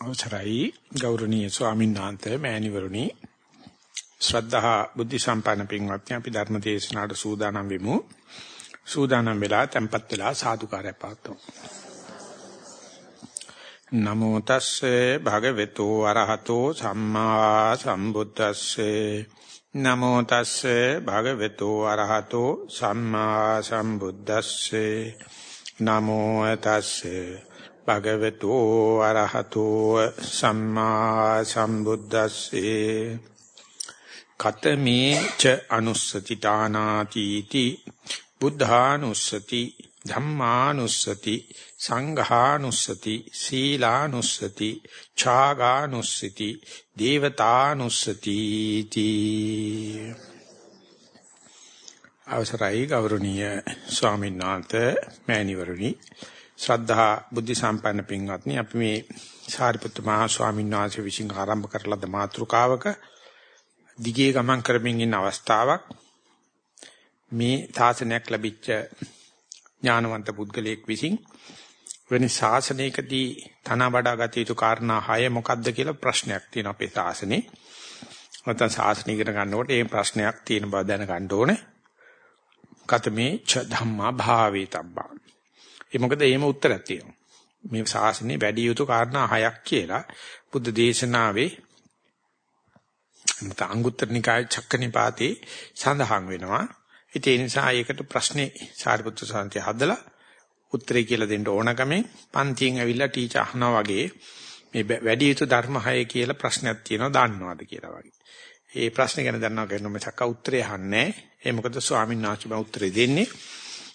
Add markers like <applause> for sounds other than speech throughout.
අවසරයි. ගෞරවනීය ස්වාමීන් වහන්සේ මෑණිවරුනි. ශ්‍රද්ධා බුද්ධ සම්පන්න පින්වත්නි අපි ධර්ම දේශනාවට සූදානම් වෙමු. සූදානම් වෙලා tempත් වෙලා සාදුකාරය පාත්තුමු නමෝ තස්සේ භගවතු අරහතෝ සම්මා සම්බුද්දස්සේ. නමෝ තස්සේ භගවතු අරහතෝ සම්මා සම්බුද්දස්සේ. නමෝ තස්සේ භගවතු අරහතෝ සම්මා සම්බුද්දස්සේ. කතමේ ච අනුස්සති තානාති ති බුද්ධානුස්සති ධම්මානුස්සති සංඝානුස්සති සීලානුස්සති ඡාගානුස්සති දේවතානුස්සති තී අවසරයි ගෞරවනීය ස්වාමීන් වහන්සේ මෑණිවරණි ශ්‍රද්ධා බුද්ධ සම්පන්න පින්වත්නි අපි මේ සාරිපුත්ත මහා ස්වාමීන් වහන්සේ විසින් ආරම්භ කරලද මාතෘකාවක දිගේ ගමන් කරමින් ඉන්න අවස්ථාවක් මේ තාසනයක් ලැබිච්ච ඥානවන්ත පුද්ගලයෙක් විසින් වෙන ශාසනයකදී තන වඩා ගත යුතු කාරණා හය මොකක්ද කියලා ප්‍රශ්නයක් තියෙන අපේ ශාසනේ. නැත්නම් ශාසනය ඉගෙන ගන්නකොට මේ ප්‍රශ්නයක් තියෙන බව දැනගන්න ඕනේ. කතමේ ච ධම්මා භාවේතබ්බා ඒ මොකද එහෙම උත්තරයක් තියෙනවා. මේ ශාසනයේ වැඩි යුතු කාරණා හයක් කියලා බුද්ධ දේශනාවේ මත අංගුත්තර නිකාය චක්කනිපාතේ සඳහන් වෙනවා. ඒ නිසා ඒකට ප්‍රශ්නේ සාරිපුත්‍ර සාන්ති හදලා උත්තරේ කියලා දෙන්න ඕනකමෙන් පන්තියෙන් ඇවිල්ලා ටීචර් අහනවා වගේ මේ වැඩි යුතු ධර්ම හය කියලා ප්‍රශ්නයක් තියෙනවා දන්නවද කියලා වගේ. ඒ ප්‍රශ්නේ ගැන දන්නවා කියනවා මිසක් උත්තරේ අහන්නේ. ඒ මොකද ස්වාමීන් වහන්සේ මම උත්තරේ දෙන්නේ.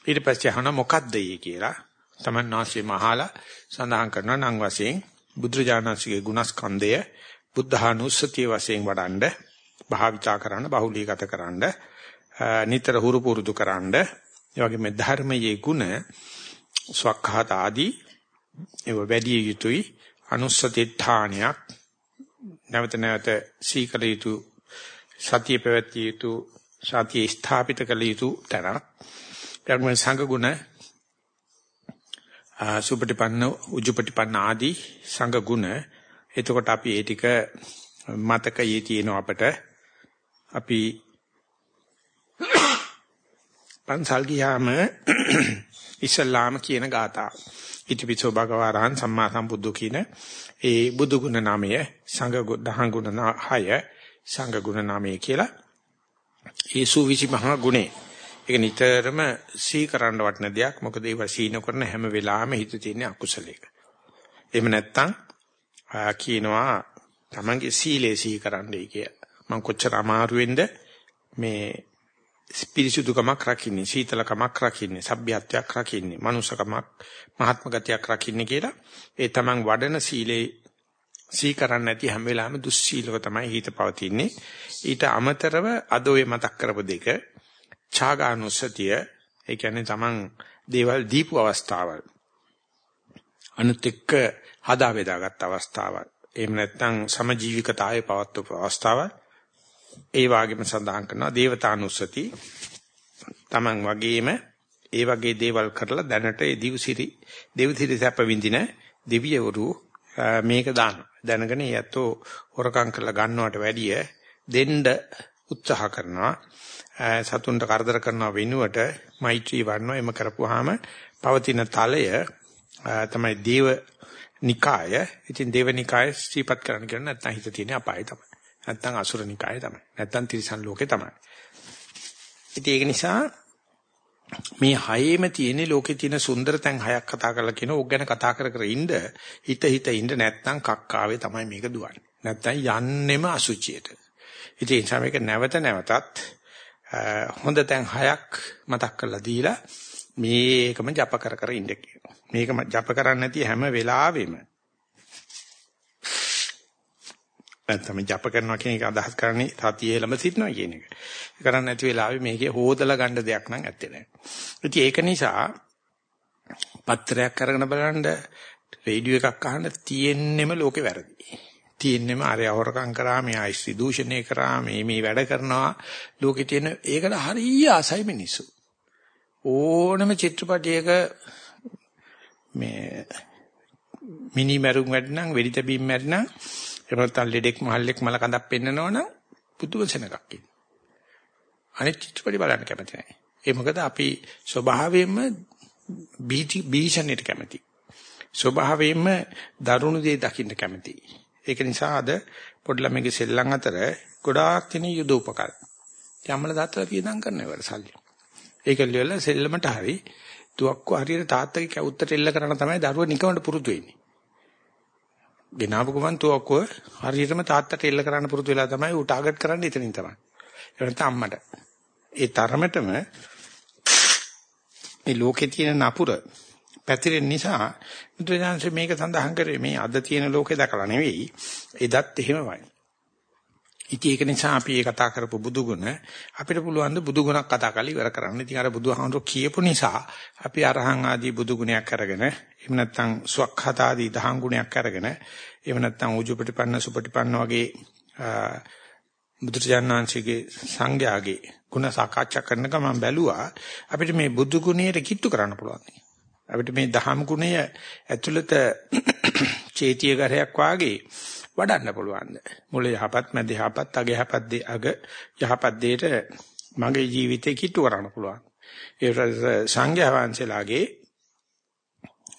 ඊට පස්සේ අහනවා මොකද්ද කියලා. තමන් වාසිය මහාලා සඳහන් කරනවා නම් වශයෙන් බුදුරජාණන්සේගේ ගුණස්කන්ධය බුද්ධානුස්සතිය වශයෙන් වඩන්ඩ භාවිතා කරන්න බහුලීගත කරන්න නිතර හුරු පුරුදු කරන්න ඒ වගේම ධර්මයේ ගුණ ස්වකහත ආදී ඒව වැඩි යුතුයි අනුස්සති ඨානයක් නැවත නැවත සීකල යුතු සතිය පැවැත්විය යුතු සතිය ස්ථාපිත කළ යුතු තැනක්. ඊට සංඝ ගුණ සුපටිපන්න උජුපටිපන්න ආදී සංඝ ගුණ. එතකොට අපි ඒ ටික මතකයේ තියෙන අපට. අපි පන්සල් ගියාම <coughs> ඉස්ලාම කියන ගාථා. ඉතිපිසෝ භගවරහන් සම්මා සම්බුද්ධ කියන ඒ බුදු ගුණ නාමය සංඝ දහං ගුණ හය සංඝ ගුණ නාමය කියලා. ඒ සූවිසි මහා ගුණේ. ඒක නිතරම සීකරන්න වටන දෙයක්. මොකද ඒව සීන කරන හැම වෙලාවෙම හිත තියෙන අකුසලයක. එහෙම නැත්තම් කියනවා තමන්ගේ සීලේ සීකරන්නයි කිය. මම කොච්චර අමාරුවෙන්ද මේ පිරිසුදුකමක් රකින්නේ, සීතලකමක් රකින්නේ, සભ્યත්වයක් රකින්නේ, මනුෂකමක්, මහත්ම ගතියක් රකින්නේ කියලා ඒ තමන් වඩන සීලේ සීකරන්න නැති හැම වෙලාවෙම දුස්සීලව තමයි හිත පවතින්නේ. ඊට අමතරව අද ඔය මතක් කරපු දෙක ඡාගානුස්සතිය ඒ කියන්නේ Taman දේවල් දීපු අවස්ථාවල්. අනුත් එක්ක හදා බෙදාගත් අවස්ථාවල්. එහෙම නැත්නම් සමජීවිකතාවයේ පවත්වපු අවස්ථාවල්. ඒ වගේම සඳහන් කරනවා දේවතානුස්සති. Taman වගේම ඒ වගේ දේවල් කරලා දැනට ඒ දිවසිරි දෙව්සිරි සැප විඳින දෙවියවරු මේක දාන දැනගෙන යැත්තෝ හොරකම් කරලා ගන්නවට වැඩිය දෙන්න උත්සාහ කරනවා සතුන්ට කරදර කරනව වෙනුවට මෛත්‍රී වඩනවා එම කරපුවාම පවතින තලය තමයි දේව නිකාය. ඉතින් දේව නිකාය ස්ත්‍රීපත් කරන්න කියන නැත්නම් හිත තියෙන අපාය තමයි. නැත්නම් අසුර නිකාය තමයි. නැත්නම් තිරිසන් ලෝකේ තමයි. ඉතින් ඒක නිසා මේ හයේම තියෙන ලෝකේ තියෙන සුන්දර තැන් හයක් කතා කරලා කියන ඕක ගැන කතා කර කර ඉන්න හිත හිත ඉන්න නැත්නම් කක්කාවේ තමයි මේක දුවන්නේ. නැත්නම් යන්නෙම අසුචියට. ඉතින් ඒ නිසා මේක නැවත නැවතත් හොඳ තැන් හයක් මතක් කරලා දීලා මේකම ජප කර කර ඉන්න කියනවා. මේක ජප කරන්නේ නැති හැම වෙලාවෙම නැත්නම් ජප කරනවා කියන එක අදහස් කරන්නේ සතියේ ළම සිටනවා කියන එක. කරන්නේ නැති වෙලාවෙ මේකේ හොදලා ගන්න දෙයක් නම් ඇත්තේ නැහැ. ඉතින් ඒක නිසා පත්‍රයක් අරගෙන බලන්න රේඩියෝ එකක් අහන්න තියෙන්නෙම ලෝකේ වැරදි. තියෙන්නම අර අවරකම් කරා මේ ආයිසි දූෂණය කරා මේ මේ වැඩ කරනවා ලෝකේ තියෙන ඒකට හරිය ආසයි මිනිස්සු ඕනම චිත්‍රපටයක මේ මිනි මරුන් වැඩනම් වෙඩි තැබීම් මැරිනම් එහෙම නැත්නම් ලෙඩෙක් මහල්ලෙක් මල කඳක් පෙන්නනවනම් පුදුම සෙනගක් ඉන්නේ. අනිත් චිත්‍රපටි බලන්න කැමති නැහැ. ඒ මොකද අපි ස්වභාවයෙන්ම බීටි බීෂණයට කැමති. ස්වභාවයෙන්ම දරුණු දේ දකින්න කැමති. ඒක නිසා අද පොඩි ළමයිගේ සෙල්ලම් අතර ගොඩාක් තියෙන යුද උපකරණ. යම්මල දාතලා වියදම් කරනවට සල්ලි. ඒක ලියලා සෙල්ලමට හරි තුවක්කු හරියට තාත්තගේ කැවුත්තට එල්ල කරන තමයි දරුවා නිකමට පුරුදු වෙන්නේ. ගෙනාවු ගමන් තුවක්කුව හරියටම තාත්තට එල්ල කරන්න පුරුදු වෙලා තමයි ඌ ටාගට් කරන්නේ එතනින් තමයි. ඒ නැත්නම් අම්මට. ඒ තරමටම මේ ලෝකේ තියෙන නපුර පැතිරෙන නිසා බුදුරජාණන් මේක සඳහන් කරේ මේ අද තියෙන ලෝකේ දැකලා නෙවෙයි එදත් එහෙමමයි. ඉතින් ඒක නිසා අපි මේ කතා කරපු බුදු ගුණ අපිට පුළුවන් ද බුදු ගුණක් කතා කරලා ඉවර කරන්න. ඉතින් අර බුදුහාමුදුරු කියපු නිසා අපි අරහං ආදී බුදු ගුණයක් අරගෙන එහෙම නැත්නම් සුවක්ඛත ආදී දහං ගුණයක් අරගෙන එහෙම නැත්නම් උජුපටිපන්න සුපටිපන්න වගේ බුදුරජාණන්සේගේ සංඝයාගේ ගුණ සාකච්ඡා කරන ගමන් බැලුවා අපිට මේ බුදු ගුණයට කිට්ටු කරන්න පුළුවන්. අපිට මේ දහම් ගුණය ඇතුළත <coughs> චේතිය ගරයක් වාගේ වඩන්න පුළුවන්ද? මුල යහපත් මැද යහපත් අග යහපත් දේ අග යහපත් දෙයට මගේ ජීවිතේ කිට්ටු කරන්න පුළුවන්. ඒ සංඝයා වහන්සේලාගේ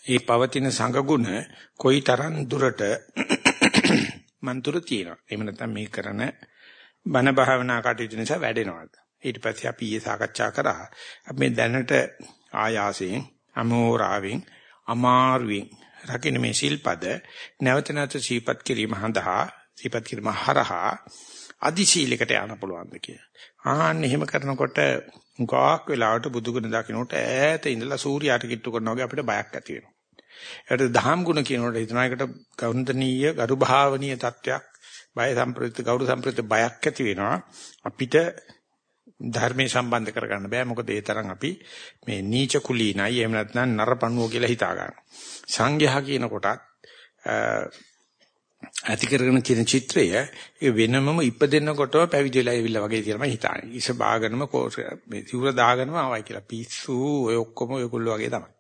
ඒ පවතින සංගුණ කොයිතරම් දුරට <coughs> මන්තුර තියෙනවා. එහෙම නැත්නම් මේ කරන බණ භාවනා කටයුතු නිසා වැඩෙනවද? ඊට පස්සේ අපි ඊයේ සාකච්ඡා කරා අපි මේ දැනට ආයාසයෙන් අමෝරාවෙන් අමාරුවෙන් රකින්න මේ සිල්පද නැවත නැවත සීපත් කිරීම හඳහා සීපත් කිරීම හරහා අදි සීලයකට යන්න පුළුවන්ද කියලා. ආන්න එහෙම කරනකොට ගාක් වෙලාවට බුදුගුණ දකින්නට ඈත ඉඳලා සූර්යාට කිට්ටු කරනවා වගේ අපිට බයක් ඇති වෙනවා. ඒකට දහම් ගුණ කියනකොට හිතනවා ඒකට ගෞරවණීය ගරු භාවනීය තත්වයක් බය සම්ප්‍රයුක්ත ගෞරව සම්ප්‍රයුක්ත බයක් ඇති වෙනවා. අපිට ධර්මයේ සම්බන්ධ කරගන්න බෑ මොකද ඒ තරම් අපි මේ නීච කුලීනයි එහෙම නැත්නම් නරපණුව කියලා හිතා ගන්න. සංඝයා කියන කොටත් ඇති කරගෙන තියෙන චිත්‍රය ඒ වෙනමම ඉපදෙනකොටම පැවිදි වෙලා ඉවිල්ලා වගේ කියලා මම හිතන්නේ. ඉස බාගෙනම මේ සිවුර දාගෙනම ආවයි කියලා පිස්සු ඔය ඔක්කොම ඔයගොල්ලෝ වගේ තමයි.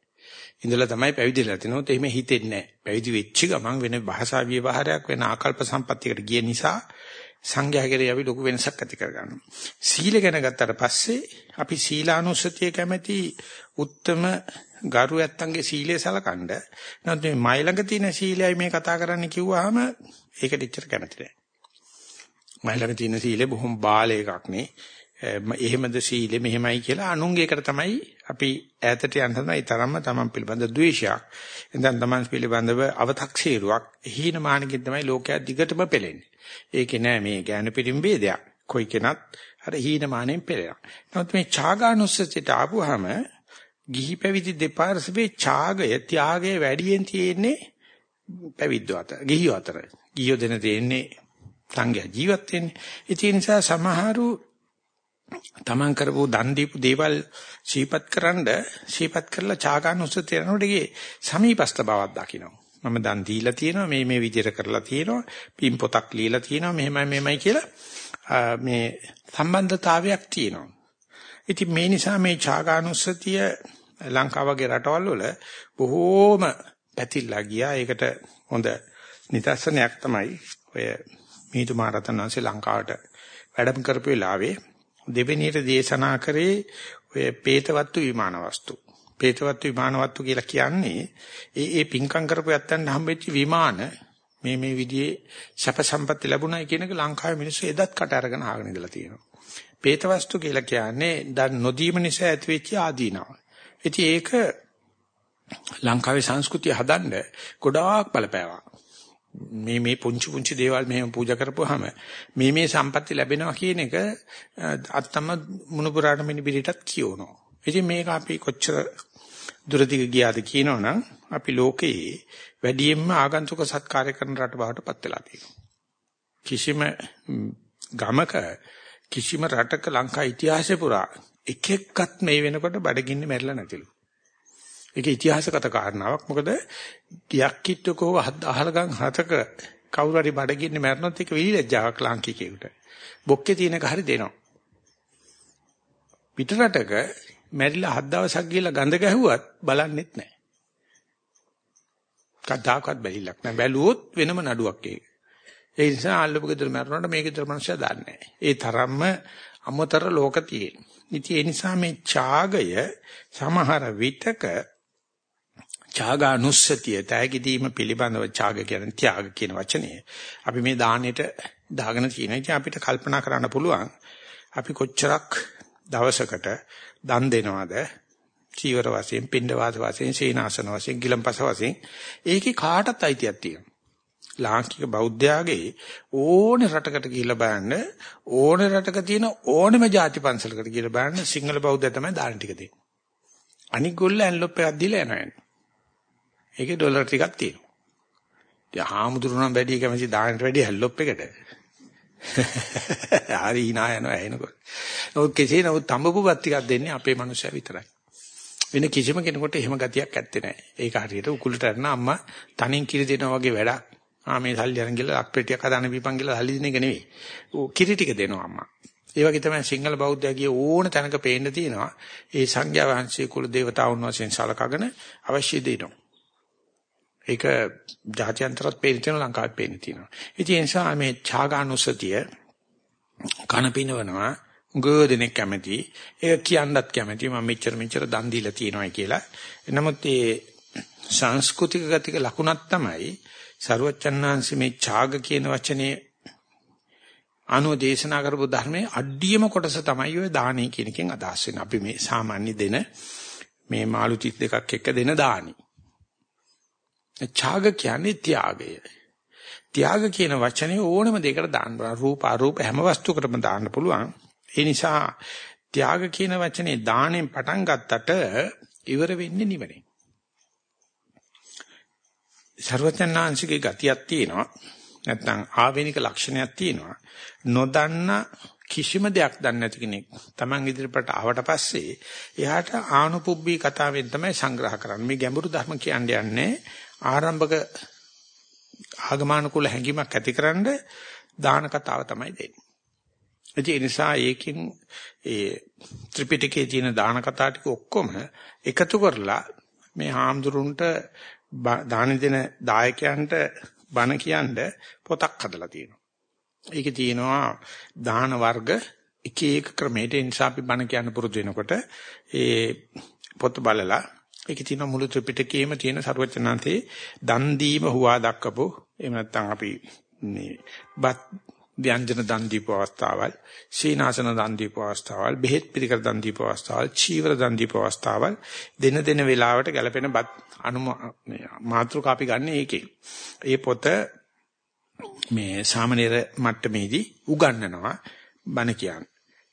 ඉඳලා තමයි පැවිදිලා තිනොත් එහෙම හිතෙන්නේ නැහැ. පැවිදි වෙච්ච ගමන් වෙන භාෂා විවහාරයක් වෙන ආකල්ප සම්පත්තියකට ගිය නිසා සංඝයා කෙරේ අපි ලොකු වෙනසක් ඇති කරගන්නවා. සීල ගැන ගත්තට පස්සේ අපි සීලානුස්සතිය කැමැති උත්තම ගරු ඇත්තන්ගේ සීලය සලකනද නැත්නම් මේ මයි ළඟ තියෙන සීලයයි මේ කතා කරන්න කිව්වහම ඒකට ඉච්චර කැමති නැහැ. මයි ළඟ තියෙන සීලය බොහොම බාල එකක් නේ. එහෙමද සීලෙ මෙහෙමයි කියලා අනුංගයකට තමයි අපි ඈතට යන්න හදන ඒ තරම්ම තමන් පිළිබඳ ද්වේෂයක්. එතෙන් තමන් පිළිබඳව අව탁සීරුවක් හීන මානකින් තමයි ලෝකයා දිගටම පෙළෙන්නේ. ඒකේ නෑ මේ ඥාන පිරිම්බේදයක්. කොයි කෙනත් අර හීන මානෙන් පෙළෙනවා. නමුත් මේ ඡාගානුස්සතියට ආපුවාම ගිහි පැවිදි දෙපාර්ශ්වයේ ඡාගය ත්‍යාගය වැඩියෙන් තියෙන්නේ පැවිද්දෝ අතර. ගිහියෝ අතර. ගිහියෝ දෙන දෙන්නේ සංඝයා ජීවත් වෙන්නේ. ඒ නිසා සමහරු තමන් කරපු දන් දීපු දේවල් ශීපත් කරන්ඩ ශීපත් කරලා ඡාගානුස්සතිය යනකොට ඒකේ සමීපස්ත බවක් දකිනවා. මම දන් දීලා තියෙනවා මේ මේ විදිහට කරලා තියෙනවා පින් පොතක් ලියලා තියෙනවා මෙහෙමයි මෙහෙමයි කියලා මේ සම්බන්ධතාවයක් තියෙනවා. ඉතින් මේ නිසා මේ ඡාගානුස්සතිය ලංකාව වගේ රටවල් වල බොහෝම පැතිරලා ගියා. ඒකට හොඳ නිදර්ශනයක් තමයි ඔය මිහිඳු මහ රහතන් වහන්සේ ලංකාවට වැඩම කරපු වෙලාවේ දෙවෙනියට දේශනා කරේ ඔය පේතවත්තු විමාන වස්තු. පේතවත්තු විමාන වස්තු කියලා කියන්නේ ඒ ඒ පින්කම් කරපු යත්තන් හම්බෙච්ච විමාන මේ මේ විදිහේ සැප සම්පatti ලැබුණයි කියන එක ලංකාවේ මිනිස්සු එදත් කට අරගෙන ආගෙන ඉඳලා තියෙනවා. පේතවස්තු කියලා කියන්නේ දන් නොදීම නිසා ඇතිවෙච්ච ආදීනව. ඉතින් ඒක ලංකාවේ සංස්කෘතිය හදන්න ගොඩාක් බලපෑවා. මේ මේ පුංචි පුංචි දේවල් මෙහෙම පූජා කරපුවාම මේ මේ සම්පatti ලැබෙනවා කියන එක අත්තම මුණුපුරාට මිනිබිරිටත් කියවනවා. ඉතින් මේක අපි කොච්චර දුරදිග ගියාද කියනවනම් අපි ලෝකයේ වැඩියෙන්ම ආගන්තුක සත්කාරය කරන රට බවට පත් වෙලා තියෙනවා. කිසිම ගමක කිසිම රටක ලංකා ඉතිහාසය පුරා එක එක්කත් මේ වෙනකොට බඩගින්නේ මැරිලා නැතිලු. ඒක ඉතිහාසගත කාරණාවක්. මොකද ගියක් කිට්ටකෝ අහලගම් හතක කවුරු හරි බඩගින්නේ මැරුණොත් ඒක විලිලැජ්ජාවක් ලාංකිකයෙකුට. බොක්කේ තියෙනක හරි දෙනවා. පිටරටක මැරිලා හත් දවසක් ගිහලා ගඳ ගැහුවත් බලන්නෙත් නැහැ. කතාවක්වත් බැලිලක් නෑ. බැලුවොත් වෙනම නඩුවක් ඒක. ඒ නිසා අල්ලපු ගෙදර මරනකොට මේ ගෙදර මනුස්සයා දන්නේ නෑ. ඒ තරම්ම අමතර ලෝක තියෙන. ඉතින් ඒ නිසා මේ ඡාගය සමහර විටක ඡාගානුස්සතිය තෑගිදීම පිළිබඳව ඡාග කියන්නේ ත්‍යාග කියන වචනේ. අපි මේ දානෙට දාගෙන තියෙන. ඉතින් අපිට කල්පනා කරන්න පුළුවන් අපි කොච්චරක් දවසකට දන් දෙනවද? චීවර වශයෙන්, පින්ඩ වාස වශයෙන්, සීනාසන වශයෙන්, ගිලම්පස වශයෙන් ඒකේ කාටත් අයිතියක් තියෙනවා. ලාංකික බෞද්ධයාගේ ඕනේ රටකට ගිහිල්ලා බලන්න ඕනේ රටක තියෙන ඕනෙම ಜಾති පන්සලකට ගිහිල්ලා බලන්න සිංහල බෞද්ධය තමයි දාන ටික දෙන්නේ. අනික ගොල්ල ඇන්ලොප් එකක් දීලා යනවා යන්නේ. ඒකේ ඩොලර් ටිකක් තියෙනවා. ඉතින් හාමුදුරුවෝ වැඩි කැමති දානට වැඩි ඇන්ලොප් එකට. <laughs> හරි hina යනවා එනකොට. නමුත් කෙසේ නමුත් තඹපුපත් ටිකක් දෙන්නේ අපේ මනුස්සයා විතරයි. වෙන කිසිම කෙනෙකුට එහෙම ගතියක් ඇත්තේ නැහැ. ඒක හරියට උකුලට අරන අම්මා තනින් කිරි දෙනවා වගේ වැඩක්. ආ මේ සල්ලි අරන් ගිහලා ලක්පෙටියක් හදාන බීපන් කියලා සල්ලි දෙන එක නෙවෙයි. ඌ කිරි ටික දෙනවා අම්මා. ඒ වගේ තමයි සිංහල බෞද්ධයගේ ඕන තැනක පේන්න තියෙනවා. ඒ සංඝයා වහන්සේ කුල දේවතාවුන් වශයෙන් සලකගෙන අවශ්‍ය දෙනවා. ඒක ජාත්‍යන්තරත් පේන්න තියෙනවා ලංකාවෙත් පේන්න තියෙනවා. ඉතින් ඒ නිසා මේ ඡාගානුසතිය කන පිනවනවා ගොඩනෙක් කැමති ඒක කියන්නත් කැමති මම මෙච්චර මෙච්චර දන් දීලා තියෙනවායි කියලා. නමුත් ඒ සංස්කෘතික ගතික ලකුණක් තමයි සරුවච්චන්හන්සේ මේ ඡාග කියන වචනේ අනුව දේශනා කරපු ධර්මයේ අඩියම කොටස තමයි ඔය දානි කියන එකෙන් අදහස් වෙන්නේ. අපි මේ සාමාන්‍ය දෙන මේ මාළු 32ක් එක්ක දෙන දානි. ඡාග කියන්නේ ත්‍යාගය. ත්‍යාග කියන වචනේ ඕනම දෙයකට දාන්න පුළුවන්. රූප අරූප හැම වස්තුවකටම දාන්න පුළුවන්. ඒ නිසා ත්‍යාග කියන වචනේ දාණයෙන් පටන් ගත්තට ඉවර වෙන්නේ නිවනේ. ਸਰවඥාන්සිකේ ගතියක් තියෙනවා. නැත්නම් ආවේනික ලක්ෂණයක් තියෙනවා. නොදන්න කිසිම දෙයක් දන්නේ නැති කෙනෙක් Taman ඉදිරියට ආවට පස්සේ එයාට ආනුපුබ්බී කතාවෙන් තමයි සංග්‍රහ කරන්නේ. මේ ගැඹුරු ධර්ම කියන්නේ යන්නේ ආරම්භක ආගමනුකූල හැඟීමක් ඇතිකරන දාන කතාව තමයි දෙන්නේ. ඒ නිසා ඒකෙන් ඒ ත්‍රිපිටකයේ තියෙන දාන කතා ටික ඔක්කොම එකතු කරලා මේ හාමුදුරුන්ට දාන දෙන දායකයන්ට බණ කියන්න පොතක් හදලා තියෙනවා. ඒකේ තියෙනවා දාන වර්ග එක එක ක්‍රමයට නිසා අපි බණ කියන්න පුරුදු වෙනකොට ඒ පොත බලලා ඒකේ තියෙන මුළු ත්‍රිපිටකයේම තියෙන ਸਰවචනන්තේ දන් දීම හුවා දක්වපු එහෙම නැත්නම් අපි මේ බත් ව්‍යංජන දන් දීපු අවස්ථාවල්, සීනාසන දන් දීපු අවස්ථාවල්, බෙහෙත් පිළිකර දන් දීපු අවස්ථාවල්, චීවර දන් දීපු අවස්ථාවල් දෙන දෙන වේලාවට ගැලපෙන බත් අනු මාත්‍රක අපි ගන්න ඒකේ. ඒ පොත මේ සාමනීර මට්ටමේදී උගන්වනවා බණ කියන්නේ.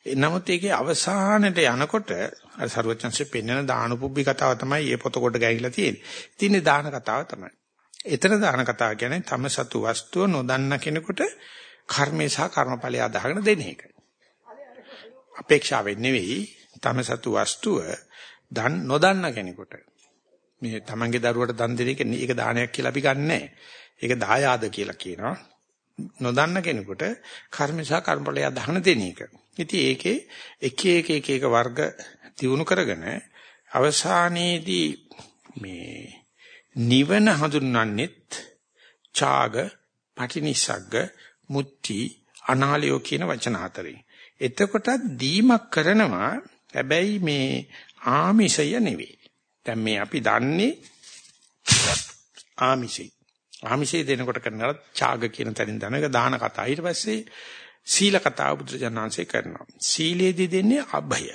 නමුත් ඒකේ අවසානයේ යනකොට අර සරුවචන්සේ පෙන්වන දානපුබ්බි කතාව තමයි මේ පොත කොට ගැහිලා තියෙන්නේ. තින්නේ දාන කතාව තමයි. එතන දාන කතාව කියන්නේ තම සතු වස්තුව නොදන්න කෙනෙකුට කර්මේ සහ කර්මඵලය අදහගෙන දෙන එක. අපේක්ෂාවෙන් නෙවෙයි තම සතු වස්තුව දන් නොදන්න කෙනෙකුට මේ තමන්ගේ දරුවට දන් දෙන එක ඒක දානයක් කියලා අපි ගන්නෑ. ඒක දායාද කියලා කියනවා. නොදන්න කෙනෙකුට කර්ම සහ කර්මඵලය අදහන දෙන එක. ඉතින් ඒකේ එක එක එක එක වර්ග දිනු කරගෙන අවසානයේදී මේ නිවන හඳුන්වන්නෙත් ඡාග, පටිනිසග්ග, මුත්‍ති, අනාලයෝ කියන වචන හතරෙන්. එතකොටත් දීමක් කරනවා හැබැයි මේ ආමිෂය නෙවෙයි. දැන් මේ අපි දන්නේ ආමිෂය. ආමිෂය දෙනකොට කරනවා ඡාග කියන තැනින් දන එක දාන කතා. ඊට පස්සේ සීල කතාව බුදුරජාණන්සේ කරනවා. සීලේදී දෙන්නේ අභය.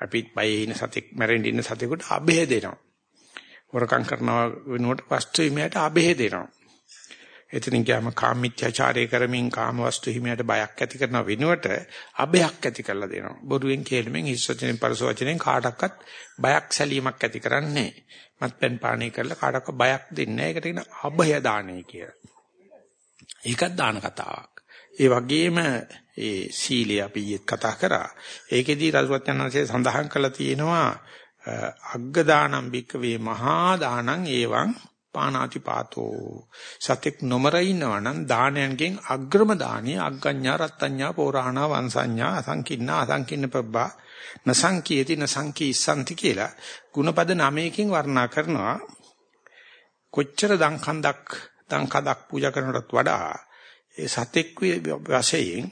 අපි බයේ ඉන්න සතෙක් මැරෙන්න ඉන්න සතෙකුට අභය දෙනවා. හොරකම් කරනවා වෙනුවට වස්තු හිමියට අභය දෙනවා. එතනින් ගියාම කාමීත්‍යාචාරය කරමින් කාම වස්තු හිමියට බයක් ඇති කරන වෙනුවට අභයක් ඇති කරලා දෙනවා. බොරුවෙන් කේලමෙන් හිස් වචනෙන් පරස වචනෙන් කාටවත් බයක් සැලීමක් ඇති කරන්නේ මත්පැන් පානය කරලා කාටවත් බයක් දෙන්නේ නැහැ. ඒකට කියන අභය දාණය කියලා. ඒකත් දාන කතාවක්. ඒ වගේම ඒ සීලය අපි ඊත් කතා කරා. ඒකෙදී රසවත්යන්න්සේ සඳහන් කළා තියෙනවා අග්ග දානම් බික්කවේ මහා දානං ඒවං පානාති පාතෝ සතෙක් නොමර ඉන්නවා නම් දානයන්ගෙන් අග්‍රම දානිය අග්ගඤ්ඤා රත්ත්‍ඤ්ඤා පෝරාණා වංශඤ්ඤා අසංකින්නා අසංකින්න පබ්බා නසංකීති නසංකී සම්ති කියලා ಗುಣපද 9කින් වර්ණනා කරනවා. කොච්චර දංකන්දක් දංකඩක් පූජා කරනටත් වඩා ඒ සතෙක් වශයෙන්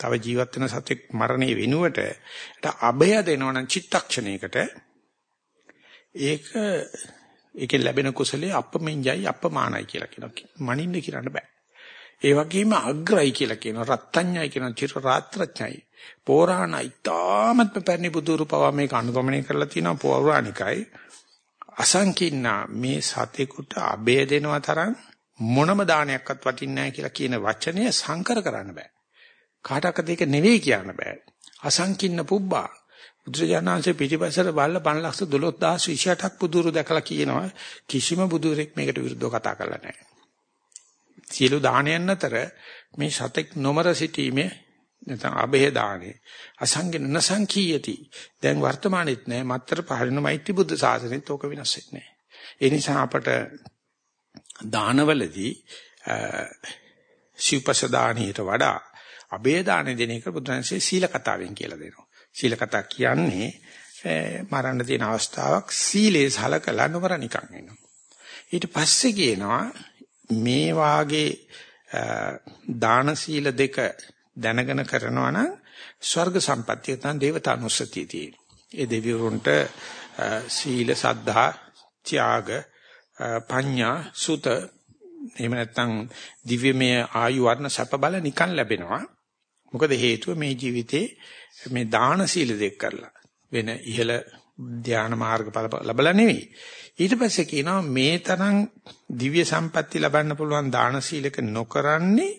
තව ජීවත් වෙන සතෙක් මරණය වෙනුවට ඒට අභය දෙනවා නම් චිත්තක්ෂණයකට ඒක ඒකෙන් ලැබෙන කුසලයේ අපමෙන්ජයි අපමානයි කියලා කියනවා. මනින්න කියන්න බෑ. ඒ වගේම අග්‍රයි කියලා කියනවා. රත්ත්‍ඤ්ඤයි කියනවා. චිර රාත්‍රඥයි. පෝරාණයි. තාමත් පැරණි බුදුරු පවා මේක අනුගමනය කරලා තියෙනවා පෞරාණිකයි. අසංකින්න මේ සතෙකුට අබේ දෙනවා තරම් මොනම දානයක්වත් වටින්නේ නැහැ කියලා කියන වචනය සංකර කරන්න බෑ. කාටවත් ඒක නෙවෙයි කියන්න බෑ. අසංකින්න පුබ්බා. බුදුරජාණන්සේ පිටිපස්සට බල්ල 512028ක් බුදුරු දැකලා කියනවා කිසිම බුදුරෙක් මේකට විරුද්ධව කතා කරලා නැහැ. සියලු දානයන් අතර මේ සතෙක් නොමර සිටීමේ නැත්නම් අබේ දානේ අසංගින නසංකීයති. දැන් වර්තමානෙත් නෑ මත්තර පහළින මෛත්‍රී බුද්ධ ශාසනෙත් ඕක වෙනස් වෙන්නේ නෑ. ඒ නිසා අපට දානවලදී සිව්පස දානියට වඩා අබේ දාන දෙන එක බුදුන්සේ සීල කතාවෙන් කියලා දෙනවා. සීල කතා කියන්නේ මරන්න තියෙන අවස්ථාවක් සීලේ සලකලා නොකර නිකන් වෙනවා ඊට පස්සේ කියනවා මේ වාගේ දාන සීල දෙක දැනගෙන කරනවා නම් ස්වර්ග සම්පත්තිය තමයි දේවතානුස්සතිය තියෙන්නේ. ඒ දෙවිවරුන්ට සීල සද්ධා ත්‍යාග පඤ්ඤා සුත එහෙම නැත්නම් දිව්‍යමය ආයු වර්ණ සැප බල නිකන් ලැබෙනවා. මොකද හේතුව මේ ජීවිතේ මේ දාන සීල දෙක කරලා වෙන ඉහළ ධානා මාර්ග ලැබලා නෙවෙයි. ඊට පස්සේ කියනවා මේ තරම් දිව්‍ය සම්පatti ලබන්න පුළුවන් දාන සීලක නොකරන්නේ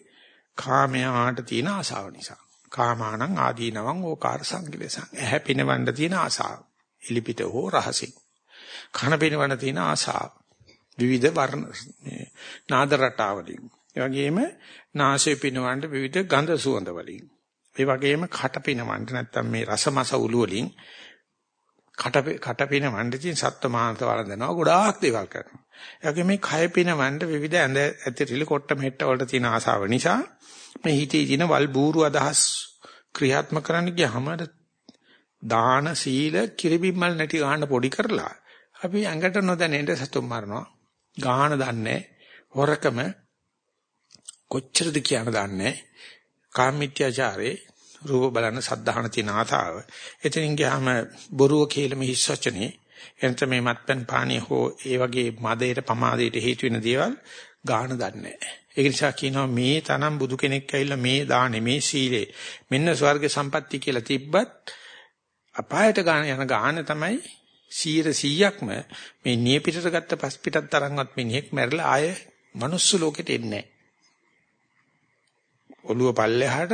කාමයාට තියෙන ආසාව නිසා. කාමානං ආදීනවං ඕකාර සංකලේසං. ඇහැ පිනවන්න තියෙන ආසාව. එලිපිට හෝ රහසින්. කන පිනවන්න තියෙන ආසාව. විවිධ වර්ණ නාද රටාවලින්. ඒ වගේම නාසය පිනවන්න විවිධ ගඳ සුවඳ වලින්. ඒ වගේම කට පිනවන්න නැත්තම් මේ රසමස උළු වලින් කට කට පිනවන්න තියෙන සත්ත්ව මාංශ වළඳනවා ගොඩාක් දේවල් කරනවා. ඒ වගේ මේ කය පිනවන්න විවිධ ඇඳ ඇතිරිලි කොට්ට මෙට්ට වලට තියෙන ආසාව නිසා මේ හිතේ තියෙන වල් බూరు අදහස් ක්‍රියාත්මක කරන්න ගියාම දාන සීල කිරිබිම්මල් නැටි ගන්න පොඩි කරලා අපි ඇඟට නොදැනෙන්න සතුම් මරනවා. ගාහන දන්නේ හොරකම කොච්චරද කියන දන්නේ කාමීත්‍යාචාරේ රූප බලන සද්ධාහන තියෙන ආතාව. එතනින් ගියාම බොරුව කේලම හිස් වචනේ එනත මේ මත්පැන් පානීය හෝ ඒ වගේ මදයට පමාදයට හේතු වෙන දේවල් ගාන දන්නේ ඒක නිසා කියනවා මේ තනම් බුදු කෙනෙක් ඇවිල්ලා මේ දානේ මේ සීලේ මෙන්න ස්වර්ග සම්පatti කියලා තිබ්බත් අපායට ගාන යන ගාන තමයි 100%ක්ම මේ නිය පිටට ගත්ත පස් පිටක් තරම්වත් මිනිහෙක් මැරිලා ආය මනුස්ස ලෝකෙට එන්නේ නැහැ. ඔළුව පල්ලෙහාට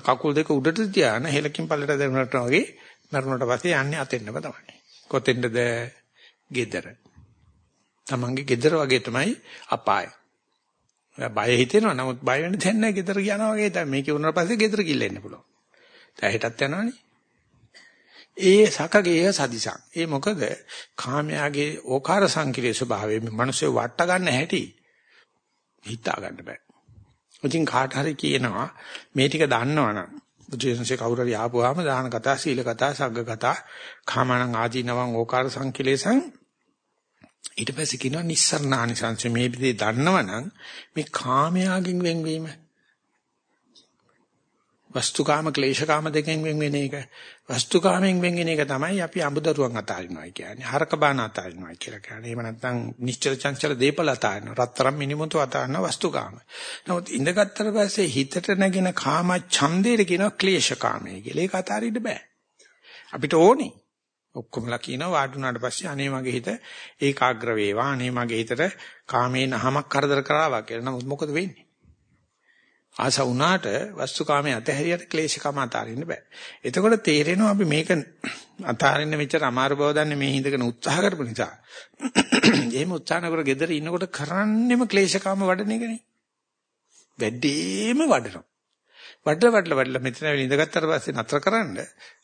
කකුල් දෙක උඩට තියාන හෙලකින් පල්ලට දැනුනට වගේ මරුණට පස්සේ යන්නේ අතෙන්නම තමයි. කොතෙන්ද? ගෙදර. තමන්ගේ ගෙදර වගේ තමයි අපාය. බය හිතෙනවා නමුත් බය වෙන්න දෙයක් නැහැ ගෙදර යනවා වගේ තමයි මේකේ උනාට පස්සේ ගෙදර ගිහිල්ලා එන්න පුළුවන්. දැන් හෙටත් යනවනේ. ඒ සකගේ සදිසං. ඒ මොකද කාමයාගේ ඕකාර සංකිලේ ස්වභාවය මේ මිනිස්සු වට ගන්න හැටි හිතා ගන්න බෑ. ඉතින් කාට හරි කියනවා මේ ටික දන්නවනම් බුදුසසුනේ කවුරු හරි ආපුවාම දාන කතා, සීල කතා, සග්ග කතා, කාමණං ආදීනවං ඕකාර සංකිලේසං. ඊට පස්සේ කියනවා නිස්සරණානිසංශ මේ විදිහේ දන්නවනම් මේ කාමයාගෙන් වෙන්වීම වස්තුකාම ක්ලේශකාම දෙකෙන් වෙන් වෙන එක. වස්තුකාමෙන් වෙන් වෙන එක තමයි අපි අඹදරුවන් අතාරිනවා කියන්නේ හරක බාන අතාරිනවා කියලා කියන්නේ. එහෙම නැත්නම් නිශ්චල චංචල දීපල අතාරිනවා රත්තරන් මිනිමුතු අතාරිනවා වස්තුකාම. නමුත් ඉඳගත්තට පස්සේ හිතට නැගෙන කාම ඡන්දේට කියනවා ක්ලේශකාමය කියලා. ඒක අතාරින්න බෑ. අපිට ඕනේ. ඔක්කොමලා කියනවා වාඩුණාට පස්සේ අනේ මගේ හිත ඒකාග්‍ර වේවා අනේ මගේ හිතට කාමේ නහමක් කරදර කරාවා කියලා. නමුත් මොකද වෙන්නේ? ආස වුණාට වස්තුකාමයේ අතහැරියට ක්ලේශකම අතාරින්න බෑ. එතකොට තේරෙනවා අපි මේක අතාරින්න මෙච්චර අමාරු බව දන්නේ මේ හිඳගෙන උත්සාහ කරපු නිසා. එහෙම උත්සාහ කර ගෙදර ඉන්නකොට කරන්නෙම ක්ලේශකම වඩන එකනේ. වැඩිම වඩනවා. වඩල වඩල වඩල මෙතන ඉඳගත්තට පස්සේ නතර කරන්න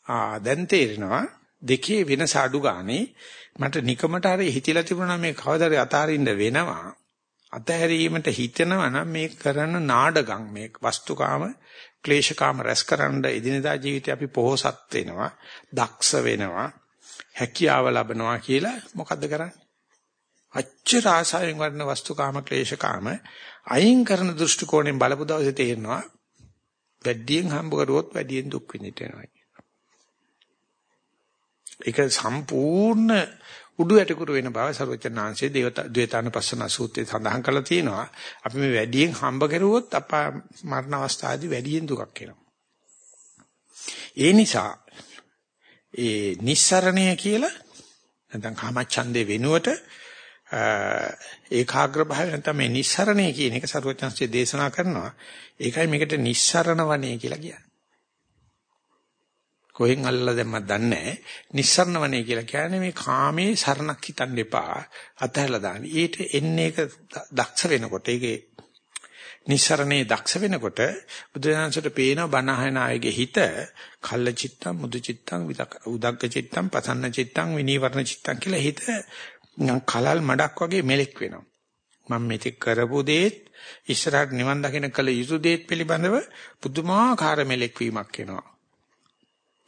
ආ දැන් තේරෙනවා දෙකේ වෙනස අඩු ගානේ මට නිකමට හරි හිතිලා තිබුණා මේ කවදාද අතාරින්න වෙනවා අතහැරීමට හිතෙනවා නම් මේ කරන නාඩගම් මේ වස්තුකාම ක්ලේශකාම රැස්කරන එදිනදා ජීවිතේ අපි පොහොසත් වෙනවා දක්ෂ වෙනවා හැකියාව ලබනවා කියලා මොකද්ද කරන්නේ අච්චර ආසාවෙන් වර්ණ වස්තුකාම ක්ලේශකාම අයින් කරන දෘෂ්ටි කෝණයෙන් බලපු දවසේ තේරෙනවා වැඩියෙන් හම්බ කරුවොත් වැඩියෙන් දුක් විඳිනවා. ඒක සම්පූර්ණ උඩු යටිකුරු වෙන බව සර්වචනාංශයේ ද්වේතානුපස්සන සූත්‍රයේ සඳහන් කරලා තියෙනවා. අපි මේ වැඩියෙන් හම්බ කරුවොත් අපා මරණ අවස්ථාවේදී වැඩියෙන් දුකක් එනවා. ඒ නිසා ඒ නිස්සරණය කියලා නැත්නම් කාමච්ඡන්දේ වෙනුවට ඒකාග්‍ර භාවය නැත්නම් මේ නිස්සරණය කියන එක සරුවචන්සේ දේශනා කරනවා. ඒකයි මේකට නිස්සරණ වනේ කියලා කියන්නේ. කොහෙන් අල්ලලා දැම්මත් දන්නේ නැහැ. නිස්සරණ වනේ කියලා කියන්නේ මේ කාමයේ සරණක් හිතන්න එපා. අතහැරලා දාන්න. ඊට එන්නේ එක දක්ෂ වෙනකොට ඒකේ නිස්සරණේ දක්ෂ වෙනකොට බුදුරජාණන්සට පේන බණහන ආයේගේ හිත කල්ල චිත්තං මුදු චිත්තං උදග්ග චිත්තං පසන්න චිත්තං විනීවරණ චිත්තං කියලා හිත කලල් මඩක් වගේ මෙලෙක් වෙනවා. මම මෙතෙක් කරපු දේත් ඉස්සරහට නිවන් දකින්න කල යුතු දේත් පිළිබඳව පුදුමාකාර මෙලෙක් වීමක් එනවා.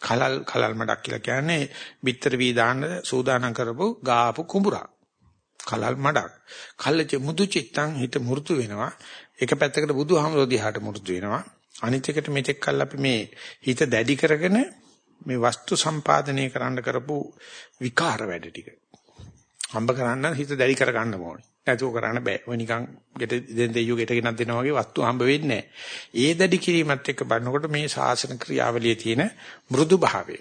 කලල් කලල් මඩක් කියලා කියන්නේ bitter වී දාන්න සූදානම් කරපු ගාපු කුඹුරක්. කලල් මඩක්. කල්ලච මුදු චිත්තං හිත මෘතු වෙනවා. එක පැත්තකට බුදුහාමරෝ දිහාට මුරුදු වෙනවා. අනිත් එකට මෙතෙක් කල් අපි මේ හිත දැඩි කරගෙන මේ වස්තු සම්පාදනය කරන්න කරපු විකාර වැඩ ටික. හම්බ කරන්න හිත දැඩි කර ගන්න ඕනේ. නැතුව කරන්න බෑ. ඔය නිකන් ගෙට දෙන් දෙයියෝ ගෙට ගෙනත් දෙනවා වගේ වස්තු හම්බ වෙන්නේ ඒ දැඩි කිරීමත් එක්ක බලනකොට මේ ශාසන ක්‍රියාවලියේ තියෙන මෘදු භාවය.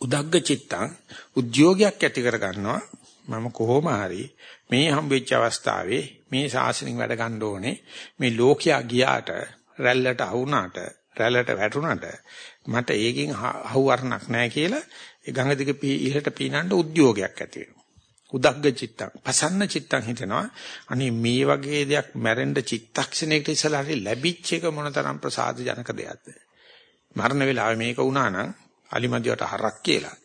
උදග්ග චිත්තං උද්‍යෝගයක් ඇති කර ගන්නවා. මම කොහොම හරි මේ හම්බෙච්ච අවස්ථාවේ මේ ශාසනික වැඩ ගන්න ඕනේ මේ ලෝකයා ගියාට රැල්ලට අහුණාට රැල්ලට වැටුණාට මට ඒකෙන් අහුවරණක් නැහැ කියලා ඒ ගඟ දිග ඉහළට පීනන්න උද්‍යෝගයක් ඇති වෙනවා. උදග්ග චිත්තං පසන්න චිත්තං හිතනවා අනේ මේ වගේ දෙයක් මැරෙන්න චිත්තක්ෂණයකට ඉස්සලා හරි ලැබිච්ච එක මොනතරම් ප්‍රසාද ජනක දෙයක්ද මරණ වෙලාවේ මේක වුණා නම් අලිමදියට හරක් කියලා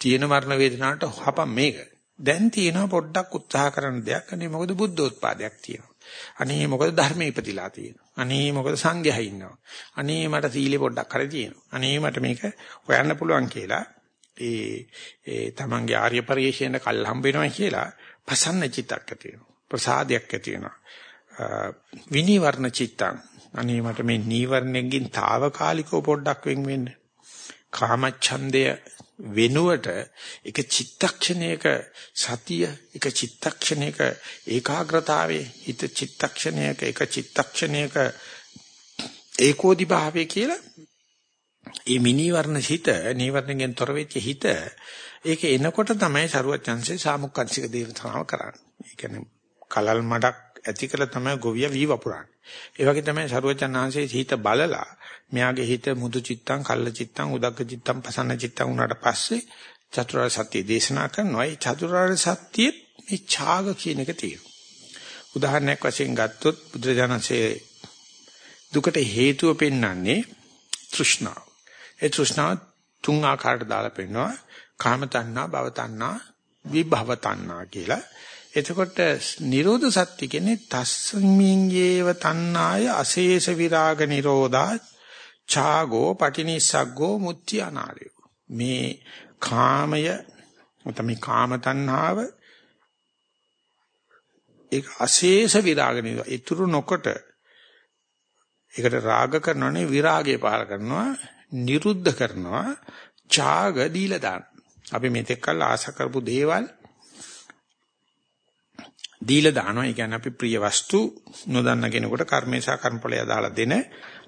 තියෙන මරණ වේදනාවට හපම් මේක දැන් තියෙනවා පොඩ්ඩක් උත්සාහ කරන දෙයක්. අනේ මොකද බුද්ධෝත්පාදයක් තියෙනවා. අනේ මොකද ධර්මයේ ඉපදිලා තියෙනවා. අනේ මොකද සංඝයා ඉන්නවා. අනේ මට සීලෙ පොඩ්ඩක් හරි තියෙනවා. අනේ මට මේක හොයන්න පුළුවන් කියලා ඒ ඒ තමන්ගේ ආර්ය පරිශ්‍රයෙන් කල් හම්බ වෙනවා කියලා පසන්න චිත්තක් ඇති වෙනවා. ප්‍රසාදයක් ඇති වෙනවා. විනීවරණ චිත්තං අනේ මට මේ නීවරණයෙන් తాවකාලිකව පොඩ්ඩක් වෙන් වෙන්න. කාමච්ඡන්දය වෙනුවට එක චිත්තක්ෂණයක සතිය එක චිත්තක්ෂණයක ඒකාග්‍රතාවයේ හිත චිත්තක්ෂණයක එක චිත්තක්ෂණයක ඒකෝදි භාවය කියලා ඒ මිනිවර්ණ හිත නීවරණයෙන් තොර වෙච්ච හිත ඒක එනකොට තමයි සරුවචන්සේ සාමුක්කංශික දේවතාව කරන්නේ. ඒ කියන්නේ කලල් මඩක් ඇති කළ තමයි ගොවිය වී වපුරන්නේ. ඒ වගේ තමයි සරුවචන්හන්සේ හිත බලලා මෙයාගේ හිත මුදු චිත්තං, කල්ල චිත්තං, උදග්ග චිත්තං, පසන්න චිත්තං උනාට පස්සේ චතුරාර්ය සත්‍ය දේශනා කරනවා. ඒ චතුරාර්ය සත්‍යයේ මේ ඡාග කියන එක තියෙනවා. උදාහරණයක් වශයෙන් ගත්තොත් බුදුරජාණන්සේ දුකට හේතුව පෙන්වන්නේ තෘෂ්ණාව. ඒ තෘෂ්ණාව තුන් ආකාරයට දාලා පෙන්නනවා. කාම තණ්හා, භව තණ්හා, විභව තණ්හා කියලා. එතකොට නිරෝධ සත්‍ය කියන්නේ තස්සමින් යේව තණ්හාය අශේෂ විරාග නිරෝධා ඡාගෝ පටිනිස්සග්ගෝ මුත්‍ති අනාරය මේ කාමය තමයි කාම තණ්හාව ඒක අශේෂ විරාග නිරෝධ ඉතුරු නොකොට ඒකට රාග කරනවනේ විරාගය පහල කරනවා නිරුද්ධ කරනවා ඡාග දීලා දාන අපි මෙතෙක් කල් ආශ කරපු දේවල් දීලා දානවා. ඒ කියන්නේ අපි ප්‍රිය වස්තු නොදන්න කෙනෙකුට කර්මේශා කර්මඵලය දාලා දෙන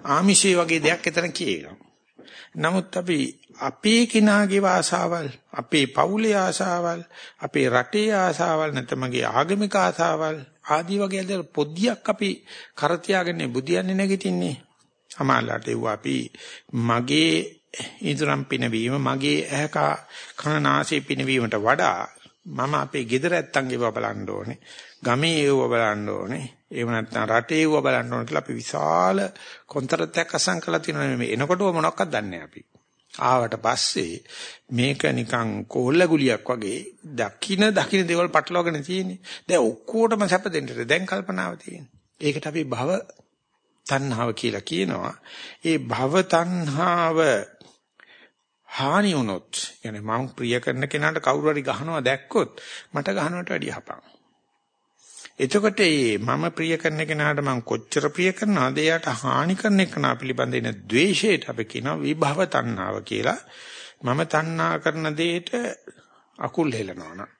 ආමිෂයේ වගේ දෙයක් එතන කියනවා. නමුත් අපි අපේ කිනාගේ ආසාවල්, අපේ පවුලේ ආසාවල්, අපේ රටේ ආසාවල් නැත්නම් මගේ ආගමික ආසාවල් ආදී වගේ දේ පොදියක් අපි කර තියාගෙන බුදියන්නේ නැගිටින්නේ. අමාලට ඒව අපි මගේ ඉදරම් පිනවීම, මගේ ඇහක කනනාසය පිනවීමට වඩා මම අපේ ගෙදර ඇත්තන්ගේ බව බලන්න ඕනේ. ගමේ ඒව බලන්න ඕනේ. එහෙම නැත්නම් රටේ ඒව බලන්න ඕනේ කියලා අපි විශාල කොන්තරත්යක් අසං කළා තියෙනවා මේ එනකොට මොනවක්වත් දන්නේ අපි. ආවට පස්සේ මේක නිකන් කොල්ල ගුලියක් වගේ දකින දකින දේවල් පටලවාගෙන තියෙන්නේ. දැන් ඔක්කොටම සැප දෙන්නට දැන් කල්පනාව තියෙන්නේ. ඒකට අපි භව තණ්හාව කියලා කියනවා. ඒ භව තණ්හාව හානි වුණොත්, يعني මම ප්‍රිය කරන කෙනාට කවුරු හරි ගහනවා දැක්කොත් මට ගහනවට වැඩිය හපං. එතකොට මේ මම ප්‍රිය කරන කෙනාට මම කොච්චර ප්‍රිය කරනවද එයාට හානි කරන කෙනා පිළිබඳ එන ද්වේෂයට අපි කියනවා විභව තණ්හාව කියලා. මම තණ්හා කරන දෙයට අකුල් හෙලනවා නේද?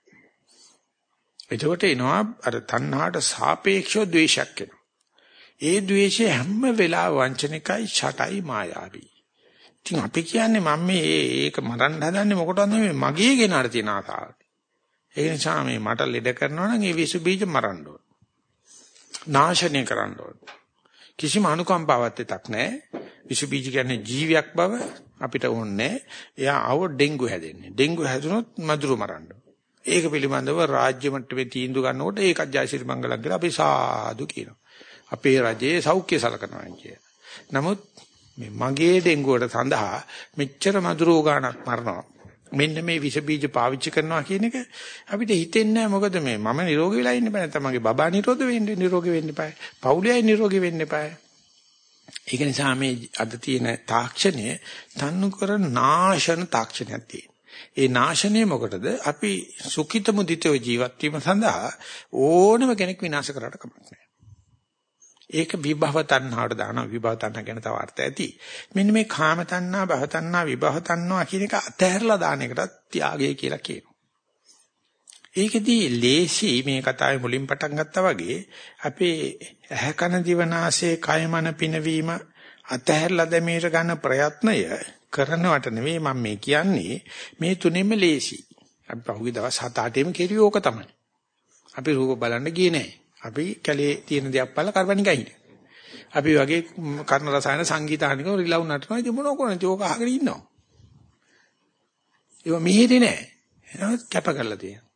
එතකොට එනවා අර තණ්හාට සාපේක්ෂව ද්වේෂයක් එනවා. ඒ ද්වේෂය හැම වෙලාව වංචනිකයි, ඡටයි, මායාවී. ඉතින් අපි කියන්නේ මම මේ ඒක මරන්න හදන්නේ මොකටද මේ මගේ කෙනාට තියෙන ආසාව. ඒ නිසා මේ මට ලෙඩ කරනවා නම් ඒ විස බීජ මරන්න ඕන. නාශනය කරන්න ඕන. කිසිම අනුකම්පාවක් දෙයක් නැහැ. විස බීජ කියන්නේ ජීවියක් බව අපිට ඕනේ. එයා ආව ඩෙන්ගු හැදෙන්නේ. ඩෙන්ගු හැදුනොත් මදුරු මරන්න. ඒක පිළිබඳව රාජ්‍ය මට්ටමේ තීන්දුව ගන්නකොට ඒකත් ජයසිරි මංගලම් කියලා අපි සාදු කියනවා. අපේ රජයේ සෞඛ්‍ය සලකනවා කිය. නමුත් මේ මගේ ඩෙන්ගුවට සඳහා මෙච්චර මధుරෝ ගාණක් මරනවා. මෙන්න මේ විස බීජ පාවිච්චි කරනවා කියන එක අපිට හිතෙන්නේ මොකද මේ මම නිරෝගී වෙලා ඉන්න බෑ නැත්නම් මගේ බබා නිරෝධ වෙන්නේ නිරෝගී වෙන්න එපා. පවුලේ නිරෝගී වෙන්න එපා. ඒක නිසා මේ අද තියෙන තාක්ෂණය තන්නු කර නාශන තාක්ෂණයක් තියෙනවා. ඒ නාශනය මොකටද? අපි සුඛිත මුදිතව ජීවත් වීම සඳහා ඕනම කෙනෙක් විනාශ කරලා කමක් නැහැ. ඒක විභව තණ්හාවට දානවා විභව තණ්හා ගැන තව අර්ථ ඇති. මෙන්න මේ කාම තණ්හා, භව තණ්හා, විභව තණ්හා කියන එක අතහැරලා දාන එකට ත්‍යාගය කියලා කියනවා. ඒකෙදී ලේසි මේ කතාවේ මුලින් පටන් ගත්තා වගේ අපේ ඇහැ කන දිවනාසය කය මන පිනවීම අතහැරලා දැමීර ගන්න ප්‍රයත්නය කරනවට නෙවෙයි මම මේ කියන්නේ මේ තුනෙම ලේසි. අපි පහුගිය දවස් 7-8ෙම කෙරුවේ ඕක තමයි. අපි රූප බලන්න ගියේ නෑ. අපි කැලේ තියෙන දේක් බලලා කරවනිකයි හිටියේ. අපි වගේ කර්ණ රසායන සංගීතානික රිලව් නටනවා ඉතින් මොනෝ කරන්නේ ඒක අහගෙන ඉන්නවා. ඒව මෙහෙදී නෑ. එහෙනම් කැප කරලා තියෙනවා.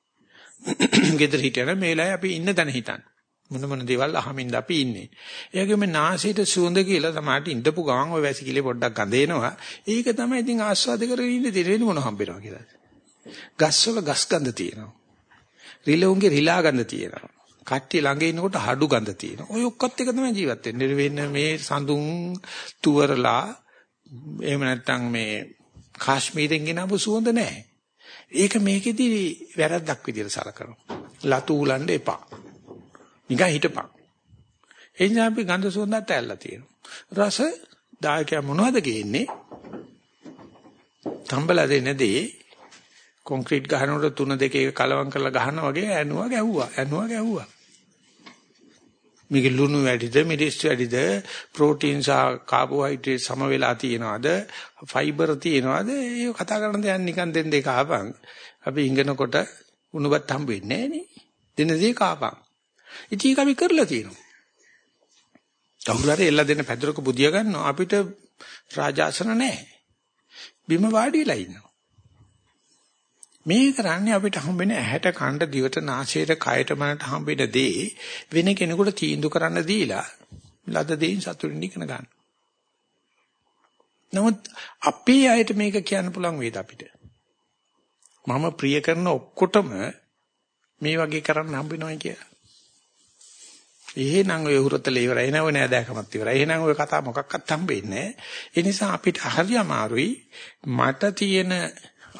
<coughs> ගෙදර හිටියන මේලයි අපි ඉන්න තැන හිටන්. මොන මොන දේවල් අහමින්ද අපි ඉන්නේ. ඒගොම නාසයට සුවඳ කියලා තමයි ඉඳපු ගමන් ඔය වැසිකිලි පොඩ්ඩක් ගඳ එනවා. ඒක තමයි ඉතින් ආස්වාද කරගෙන ඉන්නේ දෙරෙන්නේ මොන හම්බෙනවා කියලා. ගස්වල ගස් ගඳ තියෙනවා. රිලවුන්ගේ රිලා ගඳ තියෙනවා. කට්ටිය ළඟ ඉන්නකොට හඩු ගඳ තියෙනවා. ඔය ඔක්කොත් එක තමයි ජීවත් වෙන්නේ. වෙන මේ සඳුන් තුවරලා එහෙම නැත්නම් මේ කාශ්මීරෙන් ගෙනාවු සුවඳ නැහැ. ඒක මේකෙදි වැරද්දක් විදියට සලකනවා. ලතු උලන්න එපා. නිකන් හිටපන්. එනිසා අපි ගඳ සුවඳත් ඇල්ලලා තියෙනවා. රස දායකයා මොනවද ගේන්නේ? තම්බලා දෙන්නදී කොන්ක්‍රීට් ගහනකොට තුන දෙකේ කලවම් කරලා ගහනවා වගේ ඇනුවා ගැහුවා. ඇනුවා ගැහුවා. මේක ලුණු වැඩිද මිරිස් වැඩිද ප්‍රෝටීන් සහ කාබෝහයිඩ්‍රේට් සම වෙලා තියෙනවද ෆයිබර් තියෙනවද? ඒක කතා කරන දෙයක් නිකන් දෙන්න දෙක ආපන් අපි ඉංගනකොට උණුබත් හම්බ වෙන්නේ නැහැ නේ. දෙන දේ කාපන් ඉතින් ඒක අපි කරලා තියෙනවා. කවුරු හරි එල්ල දෙන පැදුරක බුදිය ගන්නවා. අපිට රාජාසන නැහැ. බිම වාඩි වෙලා ඉන්නවා. මේ කරන්නේ අපිට හම්බෙන ඇහැට කනට දිවට නාසයට කයට මනට හම්බෙන දේ වෙන කෙනෙකුට තීන්දුව කරන්න දීලා ලද දෙයින් සතුටින් ඉගෙන ගන්න. නමුත් අපේ අයට මේක කියන්න පුළුවන් වේද අපිට? මම ප්‍රිය කරන ඔක්කොටම මේ වගේ කරන්න හම්බෙනවයි කියලා. එහෙනම් ඔය හුරතල ඉවරයි නෑ ඔය නෑදෑකමත් ඉවරයි. එහෙනම් ඔය කතා මොකක්වත් හම්බෙන්නේ නෑ. ඒ නිසා අපිට හරි අමාරුයි මට තියෙන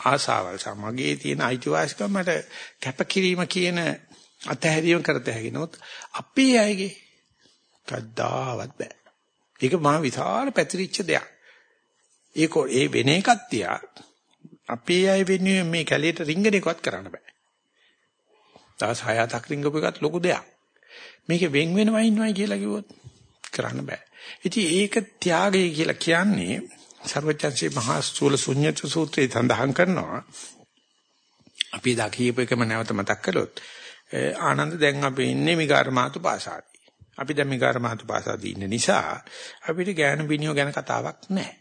ආසාවල් සමගයේ තියෙන අයිතිවාසිකම් මට කැපකිරීම කියන අතහැරීම කරත හැකි නමුත් අපේ අයගේ කද්දාවත් බෑ. ඒක මහා විශාල පැතිරිච්ච දෙයක්. ඒක ඒ වෙන එකක් තියා අපේ අය වෙනුවෙන් මේ කැලේට රින්ගන එකවත් කරන්න බෑ. දවස් 6-7ක් රින්ගපු එකත් ලොකු දෙයක්. මේක වෙන් වෙනවා ඉන්නවයි කියලා කිව්වොත් කරන්න බෑ. ඉතින් ඒක ත්‍යාගය කියලා කියන්නේ සර්වචන්සේ මහා ස්ථූල ශුන්්‍යත සූත්‍රයේ සඳහන් කරනවා අපි දා කියපු එකම නැවත මතක් කළොත් ආනන්ද දැන් අපි ඉන්නේ මිගාර මාතු පාසාදී. අපි දැන් මිගාර මාතු පාසාදී ඉන්න නිසා අපිට ඥාන විනියෝ ගැන කතාවක් නැහැ.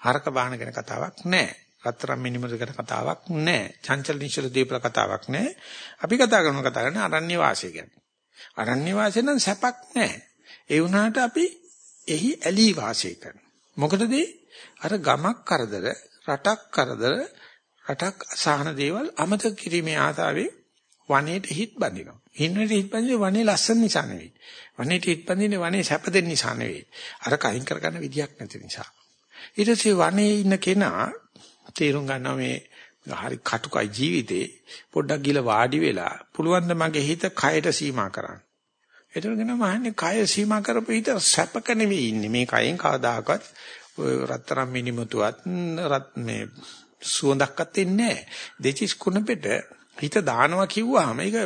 හරක බාහන ගැන කතාවක් නැහැ. රත්තරන් මිනිමුද ගැන කතාවක් නැහැ. චංචල නිශ්චල දීපල කතාවක් නැහැ. අපි කතා කරන කතා කරන්නේ අරණ්‍ය වාසය ගැන. අරණ්‍ය වාසය නම් සැපක් නැහැ. ඒ වුණාට අපි එහි ඇලී වාසය කරනවා. මොකටද අර ගමක් කරදර, රටක් කරදර, රටක් අසහන දේවල් අමතක කිරීමේ ආතාවේ වනයේට හිට බඳිනවා. හින්නේට හිට බඳින්නේ වනේ ලස්සන නිසා නෙවෙයි. වනයේට හිට බඳින්නේ වනේ සැප දෙන්න නිසා නෙවෙයි. අර කයින් කරගන්න විදියක් නැති නිසා. ඊට පස්සේ වනේ ඉන්න කෙනා තේරුම් ගන්නවා මේ හරි කටුකයි ජීවිතේ පොඩ්ඩක් ගිල වාඩි වෙලා පුළුවන් ද මගේ හිත කයට සීමා කරන්න. ඒතර කියන මහන්නේ කය සීමා කරපු හිත සැපක නෙවෙයි ඉන්නේ. මේ කයෙන් කවදාකවත් ඔය රත්තරන් මිනිමුතුවත් රත් මේ සුවඳක්වත් එන්නේ නැහැ. දෙචිස් කුණපෙට හිත දානවා කිව්වහම ඒක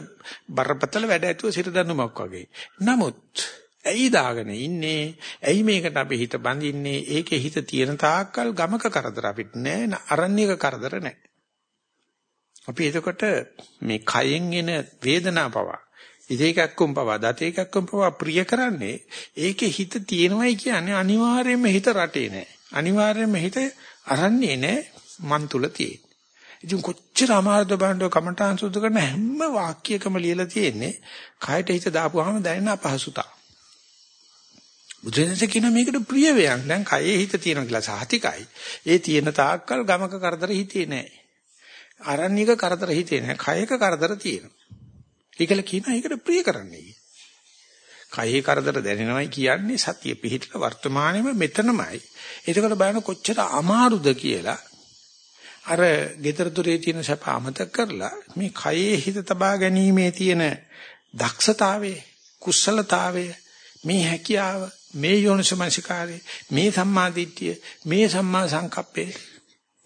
බරපතල වැඩ ඇතුව සිර දනුමක් වගේ. නමුත් ඇයි දාගෙන ඉන්නේ? ඇයි මේකට අපි හිත බඳින්නේ? ඒකේ හිත තියෙන තාක්කල් ගමක කරදර අපිට නෑ, අරණ්‍යක කරදර නෑ. අපි එතකොට මේ කයෙන් එන වේදනාව පවා ඉදේකක්කම් පවා දතේකක්කම් පවා ප්‍රිය කරන්නේ ඒකේ හිත තියෙනවයි කියන්නේ අනිවාර්යයෙන්ම හිත රටේ නෑ. අනිවාර්යයෙන්ම හිත අරන්නේ නෑ මන් තුල තියෙන. ඉතින් කොච්චර අමාරුද බලන්න කමඨාන් සුද්ධ කරන හැම වාක්‍යයකම ලියලා තියෙන්නේ කයට හිත දාපුවාම දැනෙන අපහසුතාව. බුදුරජාණන් කියන මේකට ප්‍රිය වේයන් දැන් කයේ හිත තියෙනවා කියලා සාහිතිකයි. ඒ තියෙන තාක්කල් ගමක කරදර හිතේ නැහැ. අරණ්‍යක කරදර හිතේ නැහැ. කයක කරදර තියෙනවා. ඒකල කියනවා ඒකට ප්‍රිය කරන්නේ. කයේ කරදර දැනෙනවයි කියන්නේ සතිය පිහිටලා වර්තමානයේම මෙතනමයි. එතකොට බලන්න කොච්චර අමාරුද කියලා අර gedara dure තියෙන සැප අමතක කරලා මේ කයේ හිත තබා ගැනීමේ තියෙන දක්ෂතාවය කුසලතාවය මේ හැකියාව මේ යෝනිසමනසිකාරේ මේ සම්මාදිට්ඨිය මේ සම්මා සංකප්පේ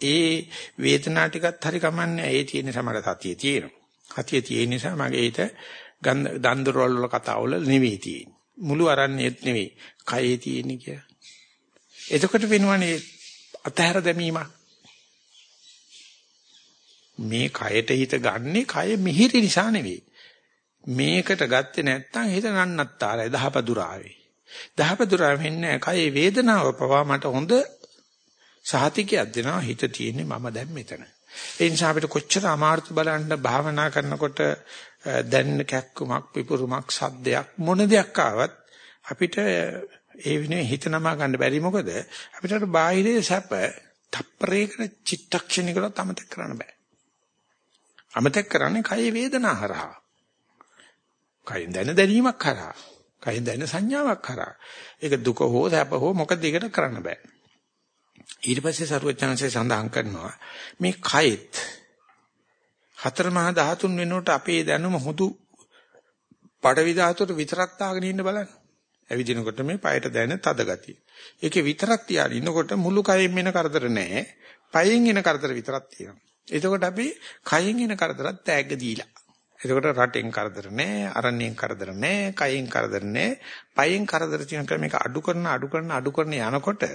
ඒ වේදනා ටිකත් හරි කමන්නේ ඒ තියෙන සමර සතිය තියෙනවා සතිය තියෙන නිසා මගේ හිත දන්දරවල වල කතාවල නෙවෙයි තියෙන්නේ මුළු අරන්නේත් නෙවෙයි කයේ තියෙන්නේ කියලා එතකොට වෙනවනේ අතහැර දැමීමක් මේ කයට හිත ගන්නේ කය මිහිරි නිසා නෙවෙයි. මේකට ගත්තේ නැත්නම් හිත නන්නත්තාරයි දහපදුරාවේ. දහපදුරා වෙන්නේ කයේ වේදනාව පවා මට හොඳ සහතිකයක් දෙනවා හිත තියෙන්නේ මම දැන් මෙතන. ඒ නිසා අපිට කොච්චර අමාරුද බලන්න භාවනා කරනකොට දැන්න කැක්කුමක් පිපුරුමක් සද්දයක් මොන දෙයක් ආවත් අපිට ඒ වෙනුවෙන් හිත නමා ගන්න බැරි මොකද අපිට බාහිරේ සැප තප්පරයකට චිත්තක්ෂණයකට අමතක කරන්න බෑ. අමතක කරන්නේ කය වේදනා හරහා. කයෙන් දැන දැනීමක් කරා. කයෙන් දැන සංඥාවක් කරා. ඒක දුක හෝ සැප හෝ මොකද ඒකට කරන්න බෑ. ඊට පස්සේ සරුවචනන්සේ සඳහන් කරනවා මේ කයෙත් හතර මහා ධාතුන් වෙනුවට අපේ දැනුම හුදු පඩවි ධාතුවට විතරක් තාගෙන ඉන්න බලන්න. ඇවිදිනකොට මේ පයට දැනෙන තද ගතිය. ඒකේ විතරක් තියාගෙන ඉන්නකොට මුළු කයෙන් එන කරදර නැහැ. පයෙන් එන කරදර විතරක් තියෙනවා. එතකොට අපි කයෙන් එන කරදරත් තෑග්ග දීලා. එතකොට රටෙන් කරදර නැහැ, අරණ්‍යයෙන් කරදර නැහැ, කයෙන් කරදර නැහැ, පයෙන් කරදර තියෙන ක්‍රමයක අඩු කරන අඩු කරන අඩු කරන යනකොට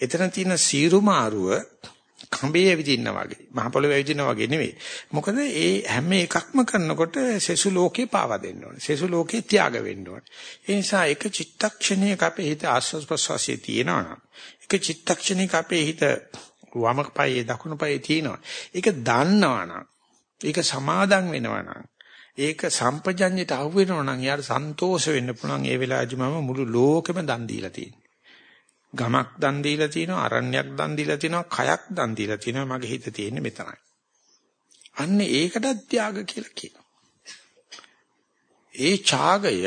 එතන තියෙන සීරු මාරුව කඹේ ඇවිදින්න වගේ, මහ පොළොවේ ඇවිදින්න වගේ නෙවෙයි. මොකද ඒ හැම එකක්ම කරනකොට සෙසු ලෝකේ පාවා දෙන්න ඕනේ. සෙසු ලෝකේ ත්‍යාග වෙන්න ඕනේ. ඒ නිසා එක චිත්තක්ෂණයක අපේ හිත ආස්වාස් ප්‍රසවාසයේ තියෙනවා නම් එක චිත්තක්ෂණයක අපේ හිත වම පායේ දකුණු පායේ තියෙනවා. ඒක දන්නවනම් ඒක සමාදම් වෙනවනම් ඒක සම්පජඤ්ඤයට අහු වෙනවනම් යාර සන්තෝෂ වෙන්න පුළුවන් ඒ වෙලාවේදී මම මුළු ලෝකෙම දන් දීලා තියෙනවා. ගමක් දන් දීලා තියෙනවා, අරණ්‍යයක් දන් දීලා තියෙනවා, කයක් දන් දීලා තියෙනවා. මගේ හිත තියෙන්නේ මෙතනයි. අන්න ඒකට ත්‍යාග කියලා කියනවා. ඒ ඡාගය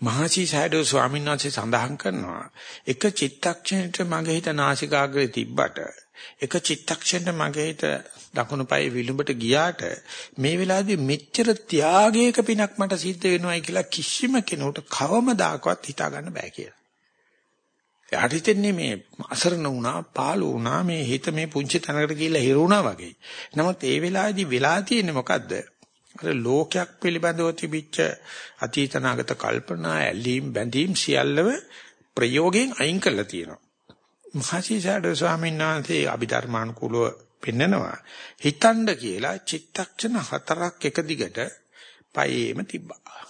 මහසි සයඩෝ ස්වාමීන් වහන්සේ සඳහන් කරනවා එක චිත්තක්ෂණයට මගේ හිත නාසිකාග්‍රේ තිබ්බට එක චිත්තක්ෂණයට මගේ හිත දකුණු පායේ විලුඹට ගියාට මේ වෙලාවේදී මෙච්චර ත්‍යාගයක පිනක් මට සිද්ධ වෙනවයි කියලා කිසිම කෙනෙකුට කවමදාකවත් හිතා ගන්න බෑ කියලා. එයාට හිතෙන්නේ මේ අසරණ වුණා, පාළු වුණා, මේ හිත මේ පුංචි තැනකට ගිහිල්ලා හිරුණා වගේ. නමුත් ඒ වෙලාවේදී වෙලා තියෙන්නේ මොකද්ද? අර ලෝකයක් පිළිබඳව තිබිච්ච අතීතනාගත කල්පනා ඇලීම් බැඳීම් සියල්ලව ප්‍රයෝගයෙන් අයින් කරලා තියෙනවා. මහසිසාරද ස්වාමීන් වහන්සේ අභිධර්මානුකූලව පෙන්නනවා. හිතන්න කියලා චිත්තක්ෂණ හතරක් එක දිගට පයේම තිබ්බා.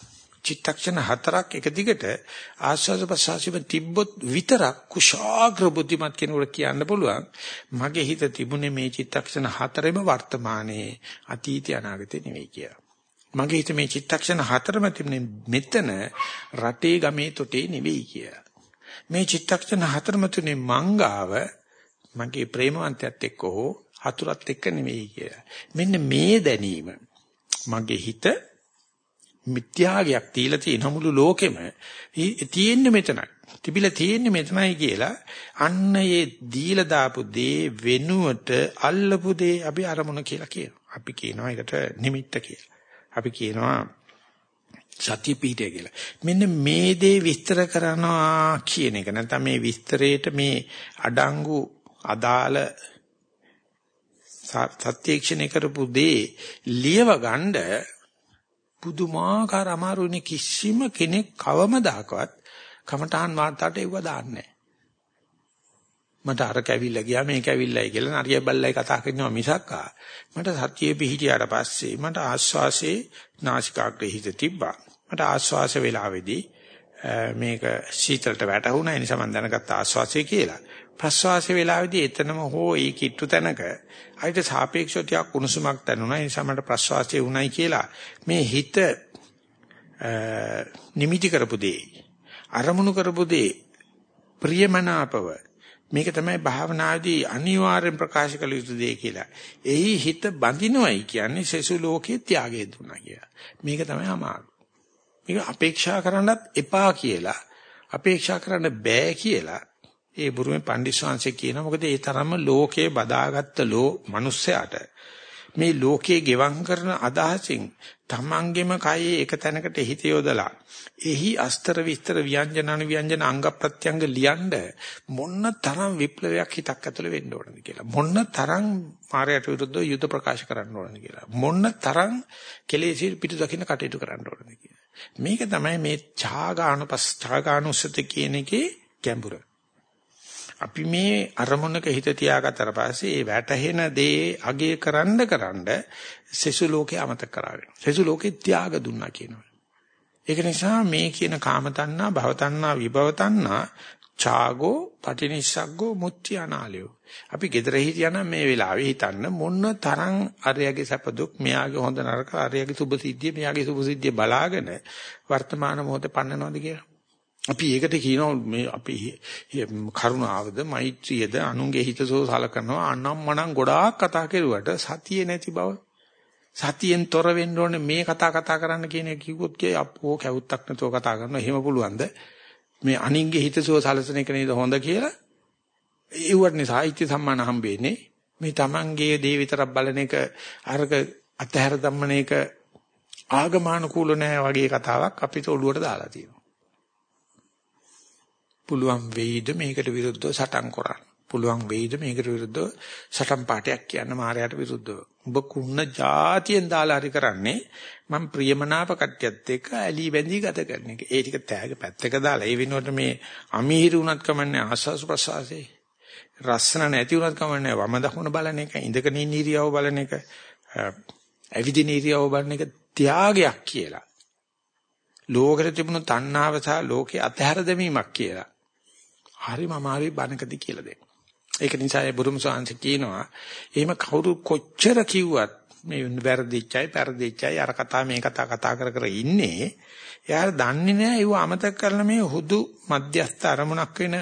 චිත්තක්ෂණ හතරක් එක දිගට ආස්වාද ප්‍රසආසිව තිබ්බොත් විතරක් කුශාග්‍ර බුද්ධිමත් කෙනෙකුට කියන්න පුළුවන් මගේ හිත තිබුණේ මේ චිත්තක්ෂණ හතරෙම වර්තමානයේ අතීතය අනාගතේ නෙවෙයි කියලා. මගේ හිත මේ චිත්තක්ෂණ හතරම තිබුණේ මෙතන රටේ ගමේ තොටේ නෙවෙයි කියලා. මේ චිත්තක්ෂණ හතරම තුනේ මංගාව මගේ ප්‍රේමවන්තයත් එක්ක හෝ හතුරත් එක්ක නෙවෙයි කියලා. මෙන්න මේ දැනීම මගේ හිත මිත්‍යාගයක් තියලා තියෙන මුළු ලෝකෙම තියෙන්නේ මෙතනයි. තිබිලා තියෙන්නේ මෙතනයි කියලා අන්න ඒ දීලා දාපු දේ වෙනුවට අල්ලපු දේ අපි අරමුණ කියලා කියනවා. අපි කියනවා ඒකට නිමිත්ත කියලා. අපි කියනවා සත්‍ය පිහිටය කියලා. මෙන්න මේ දේ විස්තර කරනවා කියන එක නැත්නම් මේ විස්තරේට මේ අඩංගු අදාළ සත්‍යක්ෂණය කරපු දේ ලියව ගන්න පුදුමාකාර අමාරුනේ කිසිම කෙනෙක් කවමදාකවත් කමඨාන් වාර්තාවට එව්ව දාන්නේ මට අර කැවිල්ල ගියා මේක ඇවිල්ලායි කියලා නරිය බල්ලයි කතා කරනවා මිසක් මට සත්‍යයේ පිහිටියාට පස්සේ මට ආස්වාසේ නාසිකාග්‍රේ හිත තිබ්බා. මට ආස්වාස වේලාවේදී මේක සීතලට වැටුණා ඒ නිසා මම දැනගත්ත ආස්වාසය කියලා. ප්‍රස්වාස වේලාවේදී එතනම හෝ ඒ කිට්ටු තැනක අයිට සාපේක්ෂව ටිකක් උණුසුමක් දැනුණා. ඒ නිසා මට ප්‍රස්වාසය උණයි කියලා මේ හිත නිමිටි කරපු දේ අරමුණු කරපු දේ ප්‍රියමනාපව මේක තමයි භාවනාදී අනිවාර්යෙන් ප්‍රකාශ කළ යුතු දේ කියලා. එහි හිත බඳිනවයි කියන්නේ සෙසු ලෝකයේ ත්‍යාගය දුන්නා කියලා. මේක තමයි අමාරු. මේක අපේක්ෂා කරන්නත් එපා කියලා අපේක්ෂා කරන්න බෑ කියලා ඒ බුරුමේ පණ්ඩිස්වාංශේ කියනවා මොකද ඒ තරම්ම ලෝකේ බදාගත්ත ලෝ මිනිස්සයාට මේ ලෝකේ ගෙවම් කරන අදහසින් තමන්ගෙම කයේ එක තැනකට හිත යොදලා එහි අස්තර විස්තර ව්‍යංජන අනුව්‍යංජන අංග ප්‍රත්‍යංග ලියනද මොන්න තරම් විප්ලවයක් හිතක් ඇතුළේ වෙන්න ඕනද කියලා. මොන්න තරම් මායයට විරුද්ධව යුද ප්‍රකාශ කරන්න ඕනද කියලා. මොන්න තරම් කෙලෙසි පිටු දකින්න කටයුතු කරන්න ඕනද කියලා. මේක තමයි මේ ඡාගානුපස් ඡාගානුසති කියන එකේ ගැඹුර. අපි මේ අරමුණක හිත තියාගත්තට පස්සේ ඒ වැටහෙන දේ අගේ කරන්න කරන්න සෙසු ලෝකේ අමතක කරාගෙන. සෙසු ලෝකේ ත්‍යාග දුන්නා කියනවා. ඒක නිසා මේ කියන කාම තණ්හා, භව තණ්හා, විභව තණ්හා, ඡාගෝ, පටිනිස්සග්ගෝ, මුත්‍ති අනාලයෝ. අපි gedara හිටියනම් මේ වෙලාවේ හිතන්න මොන තරම් අරයගේ සැප දුක්, මෙයාගේ හොඳ නරක, අරයගේ සුභ සිද්ධිය, මෙයාගේ සුභ සිද්ධිය බලාගෙන වර්තමාන මොහොතේ පන්නනවද කියලා. අපි ඒකට කියනවා මේ අපි කරුණාවද මෛත්‍රියද අනුන්ගේ හිතසෝ සලකනවා අනම් මනම් ගොඩාක් කතා කරුවට සතියේ නැති බව සතියෙන් තොර වෙන්න ඕනේ මේ කතා කතා කරන්න කියන එක කිව්වොත් කිය අපෝ කැවුත්තක් නැතුව කතා කරනවා එහෙම පුළුවන්ද? මේ අනින්ගේ හිතසෝ සලසන එක නේද හොඳ කියලා? ඒවට සාහිත්‍ය සම්මාන හම්බෙන්නේ මේ Tamanගේ දේ විතරක් බලන එක අරක අතහැර ධම්මන එක ආගමානුකූල නැහැ වගේ කතාවක් අපිට ඔළුවට දාලා තියෙනවා. පුළුවන් වෙයිද මේකට විරුද්ධව සටන් කරන්න. පුළුවන් වෙයිද මේකට විරුද්ධව සටන් පාටයක් කියන්න මායයට විරුද්ධව. ඔබ කුන්න જાතියෙන් දාලා හරි කරන්නේ මම ප්‍රියමනාප කට්‍යත් එක්ක ඇලි බැඳි ගත කරන එක. ඒ ටික තෑග පැත්තක දාලා ඒ වෙනුවට මේ අමීහිරු උනත් කමන්නේ ආස්වාස් ප්‍රසආසේ. රස්සන නැති උනත් කමන්නේ වම දකුණ බලන එක, ඉඳගෙන ඉන්න ඉරියව බලන එක, ඇවිදින ඉරියව බලන එක ත්‍යාගයක් කියලා. ලෝකෙට තිබුණු තණ්හාව සහ ලෝකේ අතහැර දැමීමක් කියලා. හරිම අමාරුයි බණකදී කියලා දෙන්න. ඒක නිසා ඒ බුදුම සාංශ කියනවා එහෙම කවුරු කොච්චර කිව්වත් මේ වැරදිච්චයි පෙරදිච්චයි අර කතා මේ කතා කතා කර කර ඉන්නේ එයාට දන්නේ නැහැ ඒව අමතක කරලා මේ හුදු මධ්‍යස්ථ අරමුණක් වෙන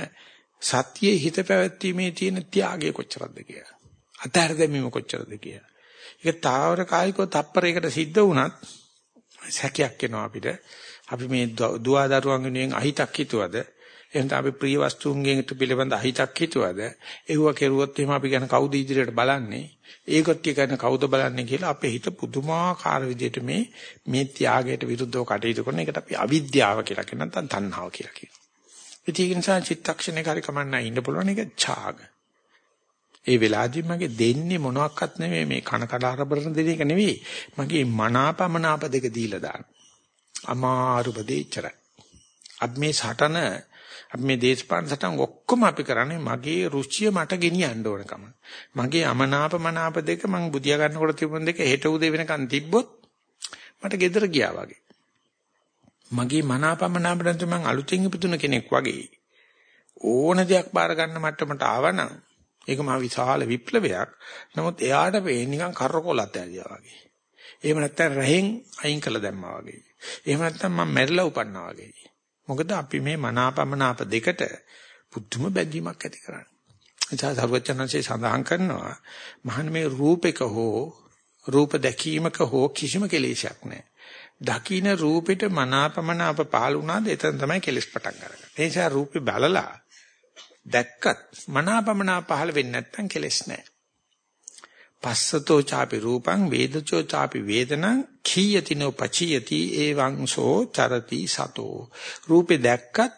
සතියේ හිත පැවැත්ීමේ තියෙන ත්‍යාගය කොච්චරද කියලා. අතහැර දැමීම කොච්චරද කියලා. ඒක තාවර කායිකව තප්පරයකට සිද්ධ වුණත් සැකයක් එනවා අපිට. අපි මේ දුවා දරුවන් වෙනුවෙන් අහිතක් හිතුවද එහෙනම් අපි ප්‍රිය වස්තුන්ගෙන් පිළිබඳ අහිතක් හිතුවද ඒව කෙරුවොත් එහෙම අපි ගැන කවුද ඉදිරියට බලන්නේ ඒකත් කියන කවුද බලන්නේ කියලා අපේ හිත පුදුමාකාර විදිහට මේ මේ ත්‍යාගයට විරුද්ධව කටයුතු කරන එකට අපි අවිද්‍යාව කියලා කියන නැත්නම් තණ්හාව කියලා කියනවා. ඒක නිසා චිත්තක්ෂණේ කාරි කමන්න ඉන්න පුළුවන් එක ඡාග. ඒ වෙලාවදී මගේ දෙන්නේ මොනවත් නෙමෙයි මේ කන කඩාරබරන දෙන එක නෙවෙයි. මගේ මනාපමනාප දෙක දීලා දාන. අමාරු බදේච්චරයි. අපි මේ සටන අපි මේ දේශපාලන සටන් ඔක්කොම අපි කරන්නේ මගේ රුචිය මට ගෙනියන්න ඕනකම. මගේ අමනාප මනාප දෙක මං බුදියා ගන්නකොට තිබුණ දෙක හෙට උදේ වෙනකන් තිබ්බොත් මට ගෙදර ගියා වගේ. මගේ මනාපමනාප නැත්නම් මං අලුතෙන් ඉපදුන කෙනෙක් වගේ. ඕන දෙයක් බාර ගන්න මට්ටමට ආවනම් ඒක මහ විශාල විප්ලවයක්. නමුත් එයාට වෙන්නේ නිකන් කරකොලත් ඇරියා වගේ. එහෙම නැත්නම් රහෙන් අයින් කළ දැම්මා වගේ. එහෙම නැත්නම් මම මැරිලා උපන්නා වගේ. මොකද අපි මේ මනාපමනාප දෙකට පුදුම බැඳීමක් ඇති කරන්නේ. එතන සර්වචනන්සේ සඳහන් කරනවා මහන් මේ රූපයක හෝ රූප දැකීමක හෝ කිසිම කෙලෙසයක් නැහැ. දකින්න රූපෙට මනාපමනාප පහළ වුණාද එතන තමයි කෙලස් පටන් ගන්න. ඒ නිසා රූපේ බලලා දැක්කත් මනාපමනාප පහළ වෙන්නේ නැත්නම් කෙලස් නැහැ. පස්සතෝ ചാපි රූපං වේදචෝ ചാපි වේදනං khiyati no pachiyati evaං සෝ චරති සතෝ රූපේ දැක්කත්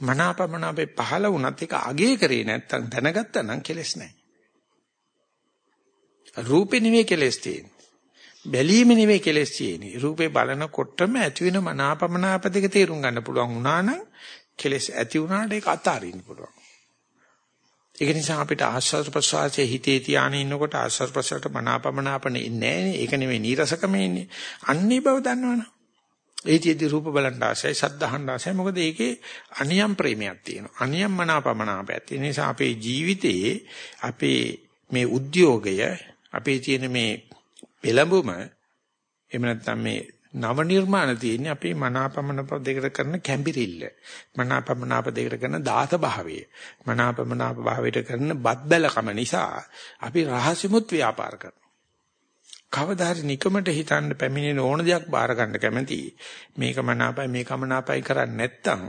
මනාපමනාපේ පහළ වුණත් ඒක අගේ කරේ නැත්නම් දැනගත්තා නම් කෙලස් නැහැ. රූපේ නෙවෙයි කෙලස් තියෙන්නේ. බැලීම නෙවෙයි කෙලස් තියෙන්නේ. රූපේ බලනකොටම ඇති වෙන මනාපමනාප දෙක තේරුම් ගන්න පුළුවන් වුණා නම් කෙලස් ඇති වුණාට ඒක අතාරින්න පුළුවන්. ඒක නිසා අපිට ආස්වාද ප්‍රසවාසයේ හිතේ තියාගෙන ඉන්නකොට ආස්වාද ප්‍රසවාසයට මනාපමනාපනේ නැහැ ඒක නෙවෙයි නීරසකම ඉන්නේ. අන්නේ බව දන්නවනේ. ඒතිෙදි රූප බලන්න ආසයි සද්ධාහන්න ආසයි මොකද ඒකේ අනියම් ප්‍රේමයක් තියෙනවා. අනියම් මනාපමනාපයක් තියෙන නිසා අපේ ජීවිතයේ අපේ මේ උද්‍යෝගය අපේ තියෙන මේ පෙළඹුම එහෙම නැත්නම් මේ නව නිර්මාණ තියෙන්නේ අපේ මනාපමනප දෙකට කරන කැම්බිරිල්ල. මනාපමනාප දෙකට කරන දාත භාවය. මනාපමනාප භාවයට කරන බද්දලකම නිසා අපි රහසිමුත් ව්‍යාපාර කරනවා. කවදා හරි නිකමට හිතන්න පැමිණෙන ඕන දෙයක් බාර ගන්න කැමති. මේක මනාපයි මේක මනාපයි කරන්නේ නැත්තම්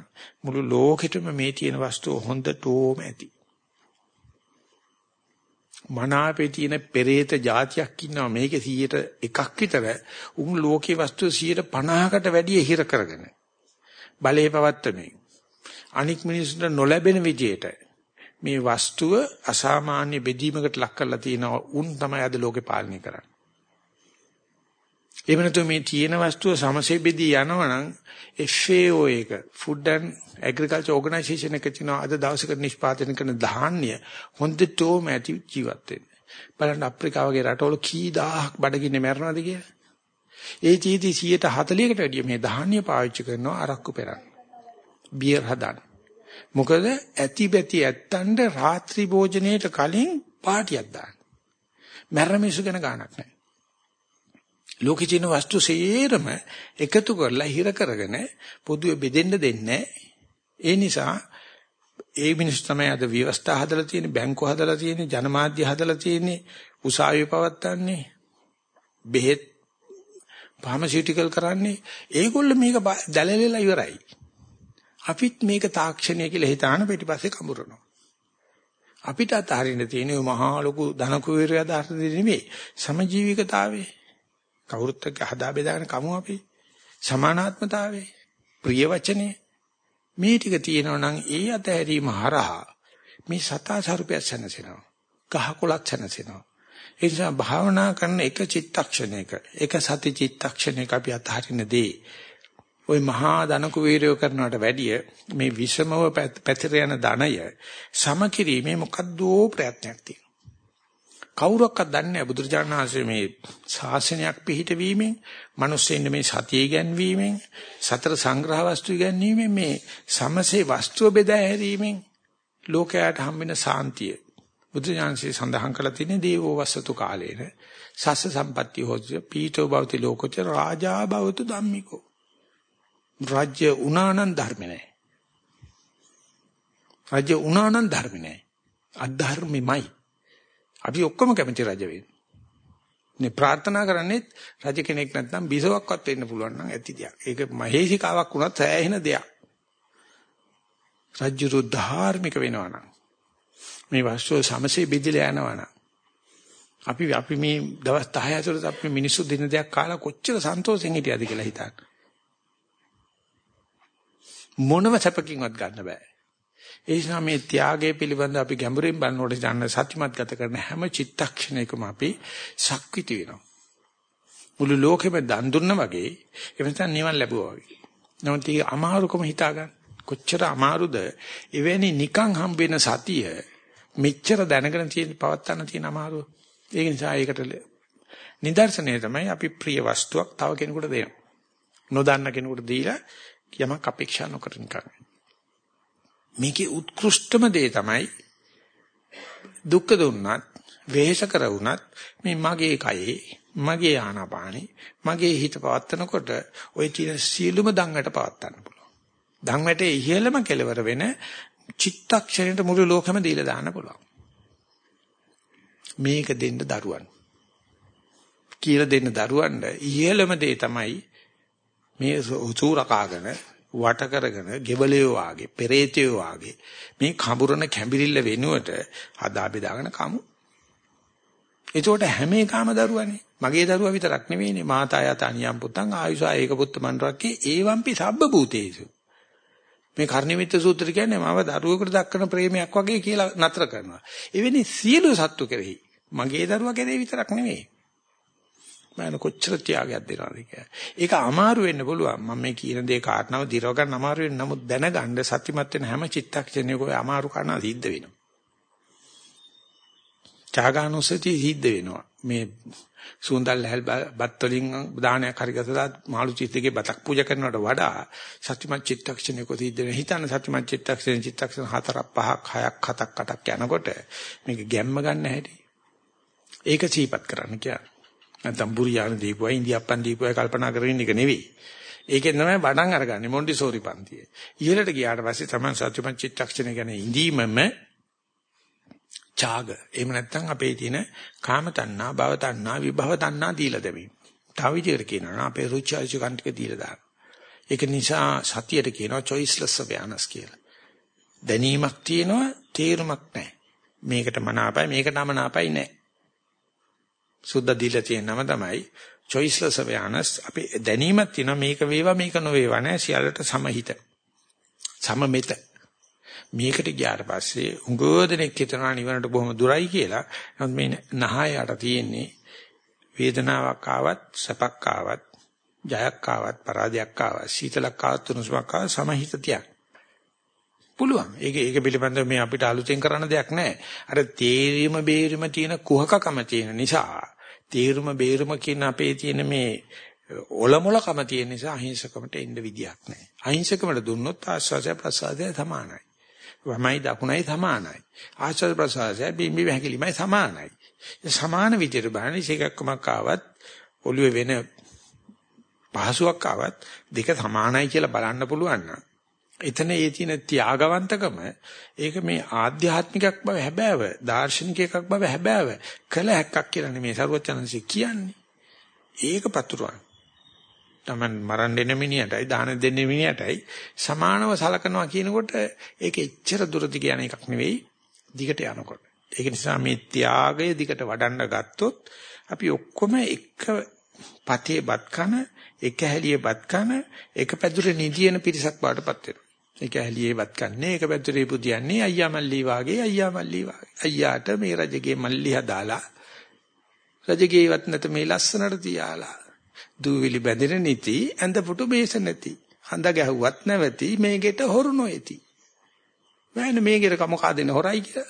මුළු ලෝකෙටම මේ තියෙන වස්තුව හොඳටම ඇති. මනාපේ තියෙන පෙරේත જાතියක් ඉන්නවා. මේකේ 100ට එකක් විතර උන් ලෝකේ වස්තු 150කට වැඩිය හිර කරගෙන බලේ පවත්තමින් අනික් මිනිස්සුන්ට නොලැබෙන විදියට මේ වස්තුව අසාමාන්‍ය බෙදීමකට ලක් කරලා තිනවා උන් තමයි අද ලෝකේ පාලනය කරන්නේ. එහෙම නැත්නම් මේ තියෙන වස්තුව සමසේ බෙදී යනවනම් FAO එක Food and Agriculture Organization එක තියෙනවා අද දවසකට නිෂ්පාදනය කරන ධාන්‍ය හොඳටම ඇති ජීවත් වෙන්න. බලන්න අප්‍රිකාව වගේ රටවල කී දහහක් බඩගින්නේ මැරෙනවද කියලා. ඒ චීති 140කට වැඩිය මේ ධාන්‍ය පාවිච්චි කරනවා අරක්කු පෙරන්න. බියර් හදන්න. මොකද ඇති බැති ඇත්තන්ට රාත්‍රී භෝජනයේට කලින් පාටියක් දාන්න. මැරෙන මිනිස්සු ගැන ගාණක් නැහැ. ලෝකේ තියෙන වස්තු සේරම එකතු කරලා හිර කරගෙන පොදුවේ බෙදෙන්න දෙන්නේ ඒ නිසා ඒ මිනිස්සු තමයි අද ව්‍යවස්ථා හදලා තියෙන්නේ බැංකු හදලා තියෙන්නේ ජනමාධ්‍ය හදලා තියෙන්නේ උසාවිය පවත්න්නේ බෙහෙත් ෆාමසිටිකල් කරන්නේ. ඒගොල්ලෝ මේක දැලලෙලා ඉවරයි. අපිත් මේක තාක්ෂණය කියලා හිතාන පිටිපස්සේ කඹරනවා. අපිට අතහරින්න තියෙන මහා ලොකු ධන කුවේරය අදහස් නෙමෙයි සමජීවිකතාවේ. කවුරුත් එක්ක හදා බෙදාගෙන කමු අපි. සමානාත්මතාවයේ ප්‍රිය වචනේ මේ ටික තියෙනවා නම් ඒ අතහැරීම හරහා මේ සතා ස්වරූපය සැනසෙනවා. ගහකොළක් සැනසෙනවා. ඒ නිසා භාවනා කරන එක චිත්තක්ෂණයක එක සති චිත්තක්ෂණයක අපි අතහරිනදී ওই මහා ධනක වීරයෝ කරනවට වැඩිය මේ විෂමව පැතිර යන ධනය සමකිරීමේ මොකද්දෝ ප්‍රයත්නයක් තියෙනවා. කවුරක්වත් දන්නේ නැහැ බුදුරජාණන් වහන්සේ මේ ශාසනයක් පිහිටවීමෙන් මිනිස්සුන් මේ සතිය ගැන්වීමෙන් සතර සංග්‍රහ වස්තු ගැන්වීමෙන් මේ සමසේ වස්තුව බෙදා හැරීමෙන් ලෝකයට හම්බෙන සාන්තිය. බුදුරජාණන්සේ සඳහන් කළ තියෙන දේවෝ වස්සතු කාලේන සස්ස සම්පatti හොජ්‍ය පීඨෝ භවති ලෝකච රාජා භවතු ධම්මිකෝ. රාජ්‍ය උනානන් ධර්ම නැහැ රාජ්‍ය උනානන් ධර්ම නැහැ අධර්මෙමයි. අපි ඔක්කොම කැමති රජ වෙන්න. නේ ප්‍රාර්ථනා කරන්නේ රජ කෙනෙක් නැත්නම් බිසවක්වත් වෙන්න පුළුවන් නම් ඇති දෙයක්. ඒක මහේසිකාවක් වුණත් සෑහෙන දෙයක්. රජ්‍යරු ධාර්මික වෙනවා නම් මේ වස්තුව සමසේ බෙදලා යනවා නම් අපි අපි මේ දවස් 10 ඇතුළත අපි මිනිස්සු දින දෙයක් කාලා කොච්චර සන්තෝෂෙන් හිටියද කියලා හිතන්න. මොනම සැපකින්වත් ගන්න බෑ. ඒ නිසා මේ ත්‍යාගය පිළිබඳ අපි ගැඹුරින් බලනකොට දැනන සත්‍යමත් ගත කරන හැම චිත්තක්ෂණයකම අපි ශක්විති වෙනවා. මුළු ලෝකෙම දන් දුන්න වගේ එවනසන් නිවන් ලැබුවා වගේ. නමුත් ඒක අමාරුකම හිතා ගන්න. කොච්චර අමාරුද එවැනි නිකන් හම්බ වෙන සතිය මෙච්චර දැනගෙන තියෙන පවත්තන්න තියෙන අමාරුව. ඒක නිසා ඒකට නිදර්ශනය තමයි අපි ප්‍රිය වස්තුවක් තව කෙනෙකුට දෙනවා. නොදන්න කෙනෙකුට දීලා යමක් අපේක්ෂා නොකරන කරන්නේ. මේකේ උත්කෘෂ්ඨම දේ තමයි දුක්ඛ දුන්නත් වෙහෙස කරුණත් මේ මගේ කයේ මගේ ආනාපානෙ මගේ හිත පවත්නකොට ওই තියෙන සියලුම දංගට පවත්වන්න පුළුවන්. දංගටේ ඉහළම කෙලවර වෙන චිත්තක්ෂණයට මුළු ලෝකෙම දීලා දාන්න පුළුවන්. මේක දෙන්න දරුවන්. කියලා දෙන්න දරුවන්ට ඉහළම දේ තමයි මේ සූරකාගෙන වට කරගෙන ගෙවලියෝ වාගේ පෙරේතයෝ වාගේ මේ කඹුරන කැඹිරිල්ල වෙනුවට හදා බෙදාගෙන කමු. එතකොට හැම එකම දරුවනේ. මගේ දරුවා විතරක් නෙවෙයිනේ මාතා යත අනියම් පුතං ආයුෂා ඒක පුත්ත මන්රක්කේ ඒවම්පි සබ්බ භූතේසු. මේ කර්ණිමිත්ත සූත්‍රය කියන්නේ මම දරුවෙකුට දක්වන ප්‍රේමයක් වගේ කියලා නතර කරනවා. එවැනි සියලු සත්තු කෙරෙහි මගේ දරුවා කෙරෙහි විතරක් නෙවෙයි. මම කොච්චර ත්‍යාගයක් දෙනවද කියලා. ඒක අමාරු වෙන්න පුළුවන්. මම මේ කියන දේ කාරණාව දිරව ගන්න අමාරු වෙන නමුත් දැනගන්න සත්‍යමත් වෙන හැම චිත්තක්ෂණයක ඔය අමාරු කරනා සිද්ධ වෙනවා. ත්‍යාගානුසතිය සිද්ධ වෙනවා. මේ සුන්දල් හැල් බත් වලින් දානයක් හරි ගසලා මාළු චිත්තකේ බතක් පූජා කරනවට වඩා සත්‍යමත් චිත්තක්ෂණයක සිද්ධ වෙන හිතන සත්‍යමත් චිත්තක්ෂණ චිත්තක්ෂණ හතරක් පහක් හයක් හතක් අටක් යනකොට මේක ගැම්ම ගන්න හැටි. ඒක සීපත් කරන්න කියන්නේ. නැත්නම් බුරියාන දීපුවා ඉන්දියාප්පන් දීපුවා කල්පනා කරගෙන ඉන්න එක නෙවෙයි. ඒකෙන් තමයි වඩන් අරගන්නේ මොන්ටිසෝරි පන්තියේ. ඉහළට ගියාට පස්සේ තමයි සත්‍යමත් චිත්තක්ෂණ ගැන ඉඳීමම ඡාග. එහෙම නැත්නම් අපේ තියෙන කාම තණ්හා, භව තණ්හා, විභව තණ්හා දීලා දෙමි. තව විදිහට කියනවා අපේ රුචි අරුචිකන් ටික දීලා දාන්න. ඒක නිසා සතියට කියනවා choiceless awareness කියලා. දැනීමක් තියෙනවා, තේරුමක් නැහැ. මේකට මනාපයි, මේකට අමනාපයි නැහැ. සුද්ධ දීලා තියෙන නම තමයි choiceless awareness. අපි දැනීමක් තියෙනවා මේක වේවා මේක නොවේවා නෑ සියල්ලට සමහිත. සමමෙත. මේකට ගියාට පස්සේ උගෝදෙනෙක් හිතනවා නිවනට බොහොම දුරයි කියලා. නමුත් මේ නහයට තියෙන්නේ වේදනාවක් ආවත් සැපක් ආවත් ජයක් ආවත් පරාජයක් ආවත් සීතලක් ආවත් තුනුසුමක් ආවත් සමහිත තියක්. පුළුවන්. ඒක ඒක පිළිබඳව මේ අපිට අලුතෙන් කරන්න දෙයක් නැහැ. අර තේරීම බේරීම තියෙන කුහකකම තියෙන නිසා තේරුම බේරුම කියන අපේ තියෙන මේ ඔලමුලකම තියෙන නිසා අහිංසකමට එන්න විදියක් නැහැ. අහිංසකමට දුන්නොත් ආස්වාදය ප්‍රසාදය සමානයි. වමයි දකුණයි සමානයි. ආස්වාද ප්‍රසාදය බිම්බි වැකිලිමයි සමානයි. සමාන විදියට බලන්නේ ඉසේකක්කමක් ආවත් ඔළුවේ වෙන පහසුවක් ආවත් දෙක සමානයි කියලා බලන්න පුළුවන් නම් එතන ඒ තියෙන ත්‍යාගවන්තකම ඒක මේ ආධ්‍යාත්මිකක් බව හැබෑව දාර්ශනික එකක් බව හැබෑව කළ හැක්කක් කියලා නෙමෙයි සරුවචනන්සේ කියන්නේ. ඒක පතුරවන. Taman මරන් දෙන මිනිහටයි දාන දෙන්න මිනිහටයි සමානව සලකනවා කියනකොට ඒක එච්චර දුරදි කියන එකක් නෙවෙයි දිගට යනකොට. ඒක නිසා මේ ත්‍යාගය දිගට වඩන්න ගත්තොත් අපි ඔක්කොම එක පතේ බත් කන එක හැලියේ බත් කන එක පැදුරේ නිදියන පිරිසක් බාටපත් වෙනවා. ඒක ඇලියේවත් කන්නේ ඒක පැත්තේ පුදියන්නේ අයියා මල්ලි වාගේ අයියා මල්ලි වාගේ. අයියාට මේ රජගේ මල්ලි හදාලා රජගේවත් නැත මේ ලස්සනට තියාලා. දූවිලි බැඳෙන නිති ඇඳ පුටු බේස නැති. හඳ ගැහුවත් නැවති මේකෙට හොරු නොයති මෑන මේකෙට කමකා දෙන හොරයි කියලා.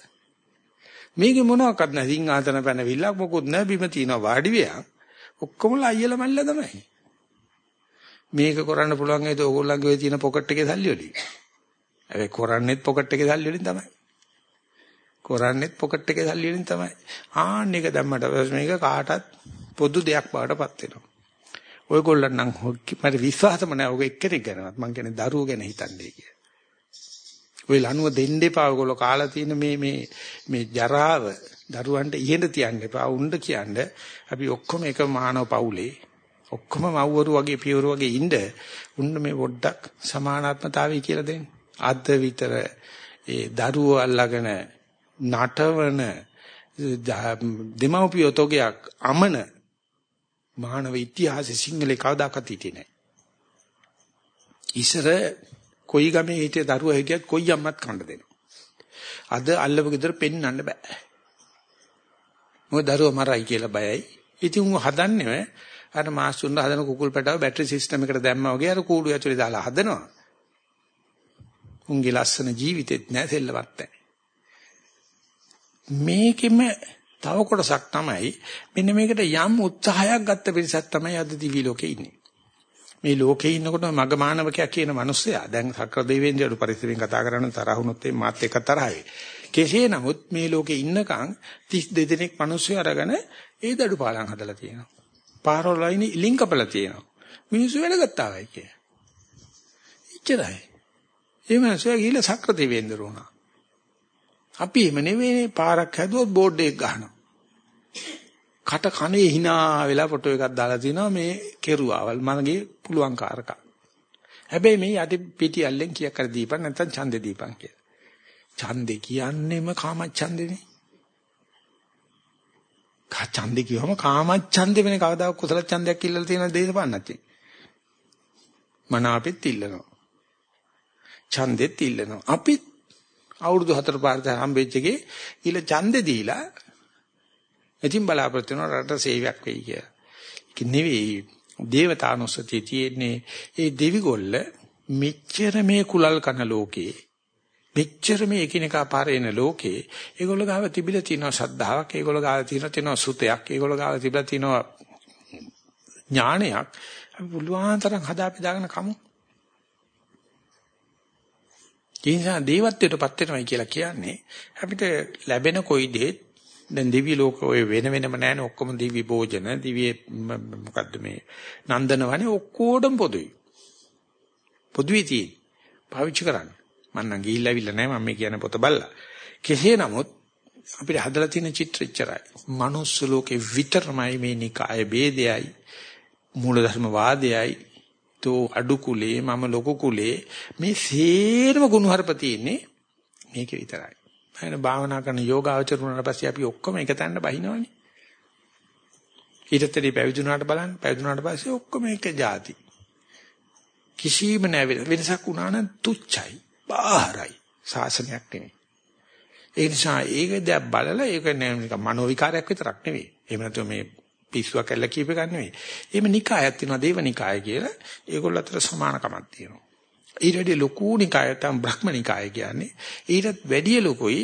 මේකේ මොනවාක්වත් නැහැ. සිංහාසන පැනවිල්ලක් මොකුත් නැහැ. බිම තියනවා වාඩි වෙයක් ඔක්කොම අයියලා මල්ලා තමයි. මේක කරන්න පුළුවන් ඒද ඕගොල්ලන්ගේ තියෙන පොකට් එකේ සල්ලි වලින්. හැබැයි කරන්නේත් පොකට් එකේ සල්ලි වලින් තමයි. කරන්නේත් පොකට් එකේ සල්ලි වලින් තමයි. ආන්න එක දැම්මට මේක කාටත් පොදු දෙයක් බවටපත් වෙනවා. ඔයගොල්ලන් නම් මට විශ්වාසම නැහැ ඔය එක්කෙනෙක් ගැනවත් මං කියන්නේ දරුවෝ ගැන හිතන්නේ කියලා. ඔය ලනුව දෙන්න එපා ඔයගොල්ලෝ කාලා තියෙන මේ මේ මේ ජරාව දරුවන්ට ඉහෙඳ තියන්න එපා උණ්ඩ කියන්නේ අපි ඔක්කොම එක මානව පවුලේ ඔක්කොම මව්වරු වගේ පියවරු වගේ ඉන්න උන්න මේ පොඩ්ඩක් සමානාත්මතාවය කියලා දෙන්න. අද විතර ඒ දරුවෝ අල්ලගෙන නටවන දෙමව්පියෝ තෝගයක් අමන මානව ඉතිහාසයේ සිංහලේ කවදාකවත් හිටියේ නැහැ. ඉස්සර කොයි ගමේ හිටිය දරුවා හිටියත් කොයි අම්මත් කන්න දෙනවා. අද අල්ලපු ගෙදර පෙන්වන්න බෑ. මොකද දරුවා මරයි කියලා බයයි. ඉතින් උන් හදන්නේ අර මාස්තුන් හදන කුකුල් පැටව බැටරි සිස්ටම් එකට දැම්මා වගේ අර කූඩු ඇතුලේ දාලා හදනවා. උන්ගේ ලස්සන ජීවිතෙත් නෑ සෙල්ලවත් නැහැ. මේකෙම තව කොටසක් තමයි මෙන්න මේකට යම් උත්සාහයක් ගත්ත පිරිසක් තමයි අද දිවි ලෝකේ ඉන්නේ. මේ ලෝකේ ඉන්නකොට මග මානවකයා කියන මිනිස්සයා දැන් සක්‍ර දෙවියන්ට පරිසරයෙන් කතා කරන තරහුනොත් ඒ මාත් එක්ක තරහයි. කෙසේ නමුත් මේ ලෝකේ ඉන්නකන් 32 දෙනෙක් මිනිස්සු අරගෙන ඒ දඩු පාලම් හදලා තියෙනවා. පාරවල් වයින් ලින්කපලා තියෙනවා. මිනිස්සු වෙනගත්තාවයි කිය. ඉච්චරයි. ඒ මනුස්සයා ගිහිල්ලා සක්‍ර දෙවියෙන්දර වුණා. අපි එහෙම නෙවෙයිනේ පාරක් හැදුවොත් බෝඩ් එකක් ගහනවා. කට කනේ hina වෙලා ෆොටෝ එකක් දාලා තිනවා මේ කෙරුවාවල් මගේ පුළුවන් කාරකා. හැබැයි මේ යටි පිටි ඇල්ලෙන් කීයක් කර දීපන් නැත්නම් ඡන්දේ දීපන් කියලා. ඡන්දේ කියන්නේම කාමච්ඡන්දේනේ. කා ඡන්දේ කියවම කාමච්ඡන්දේ වෙන කවදාක කුසල ඡන්දයක් ඉල්ලලා තියෙන දේශපාලනච්චි. මන අපිත් ඉල්ලනවා. ඡන්දෙත් ඉල්ලනවා. අපිත් අවුරුදු 4 පාරට හම්බෙච්ච එකේ ඊළ ඡන්දේ දීලා ඉතින් බලාපොරොත්තු වෙනවා රට සේවයක් වෙයි කියලා. ඒක නෙවෙයි දේවතානුස්සතිය තියෙන්නේ ඒ දෙවිගොල්ල මෙච්චර මේ කුලල් කන ලෝකේ මෙච්චර මේ එකිනෙකා පාරේන ලෝකේ ඒගොල්ලෝ ගාව තිබිලා තියෙනවා ශ්‍රද්ධාවක් ඒගොල්ලෝ ගාව තියෙනවා තියෙනවා සුතයක් ඒගොල්ලෝ ගාව තිබිලා තියෙනවා ඥානයක් අපි පුළුවන් තරම් හදාපිදාගෙන කමු ඒ නිසා දේවත්වයටපත් වෙනවයි කියලා කියන්නේ. අපිට ලැබෙන කොයි දෙයක් දැන් දිවි ලෝක ඔය වෙන වෙනම නැහැනේ ඔක්කොම දිවි භෝජන දිවි මොකද්ද මේ නන්දනවනේ ඔක්කොඩම පොදුයි. පොදුයි තියෙන්නේ. පාවිච්චි කරන්න. මම නම් ගිහිල්ලා අවිල්ල නැහැ. මම මේ කියන පොත බලලා. කෙසේ නමුත් අපිට හදලා තියෙන චිත්‍ර ඉච්චරයි. මනුස්ස ලෝකේ විතරමයි මේ නිකාය ભેදයයි මූලධර්ම වාදයයි තෝ අඩු කුලේ මම ලොකු කුලේ මේ සේරම ගුණහරප තියෙන්නේ මේක විතරයි. එහෙනම් භාවනා කරන යෝගාචර වුණාට පස්සේ අපි ඔක්කොම එක තැනට බහිනවනේ. ඊටතරී පැවිදුණාට බලන්න පැවිදුණාට පස්සේ ඔක්කොම එක જાති. කිසිම නැවෙ වෙනසක් වුණා නම් තුච්චයි, බාහිරයි, සාසනයක් නෙමෙයි. ඒ නිසා ඒක දැන් බලලා ඒක නිකන් මනෝ විකාරයක් විතරක් නෙවෙයි. එහෙම නැත්නම් මේ පිස්සුවක් ඇල්ල කීප එකක් නෙවෙයි. එහෙම නිකායක් තියෙනවා දේව නිකාය කියලා. ඒගොල්ල අතර සමානකමක් තියෙනවා. ඊට වැඩි ලොකු නිකාය තමයි බ්‍රහ්ම නිකාය කියන්නේ. ඊටත් වැඩි ලොකුයි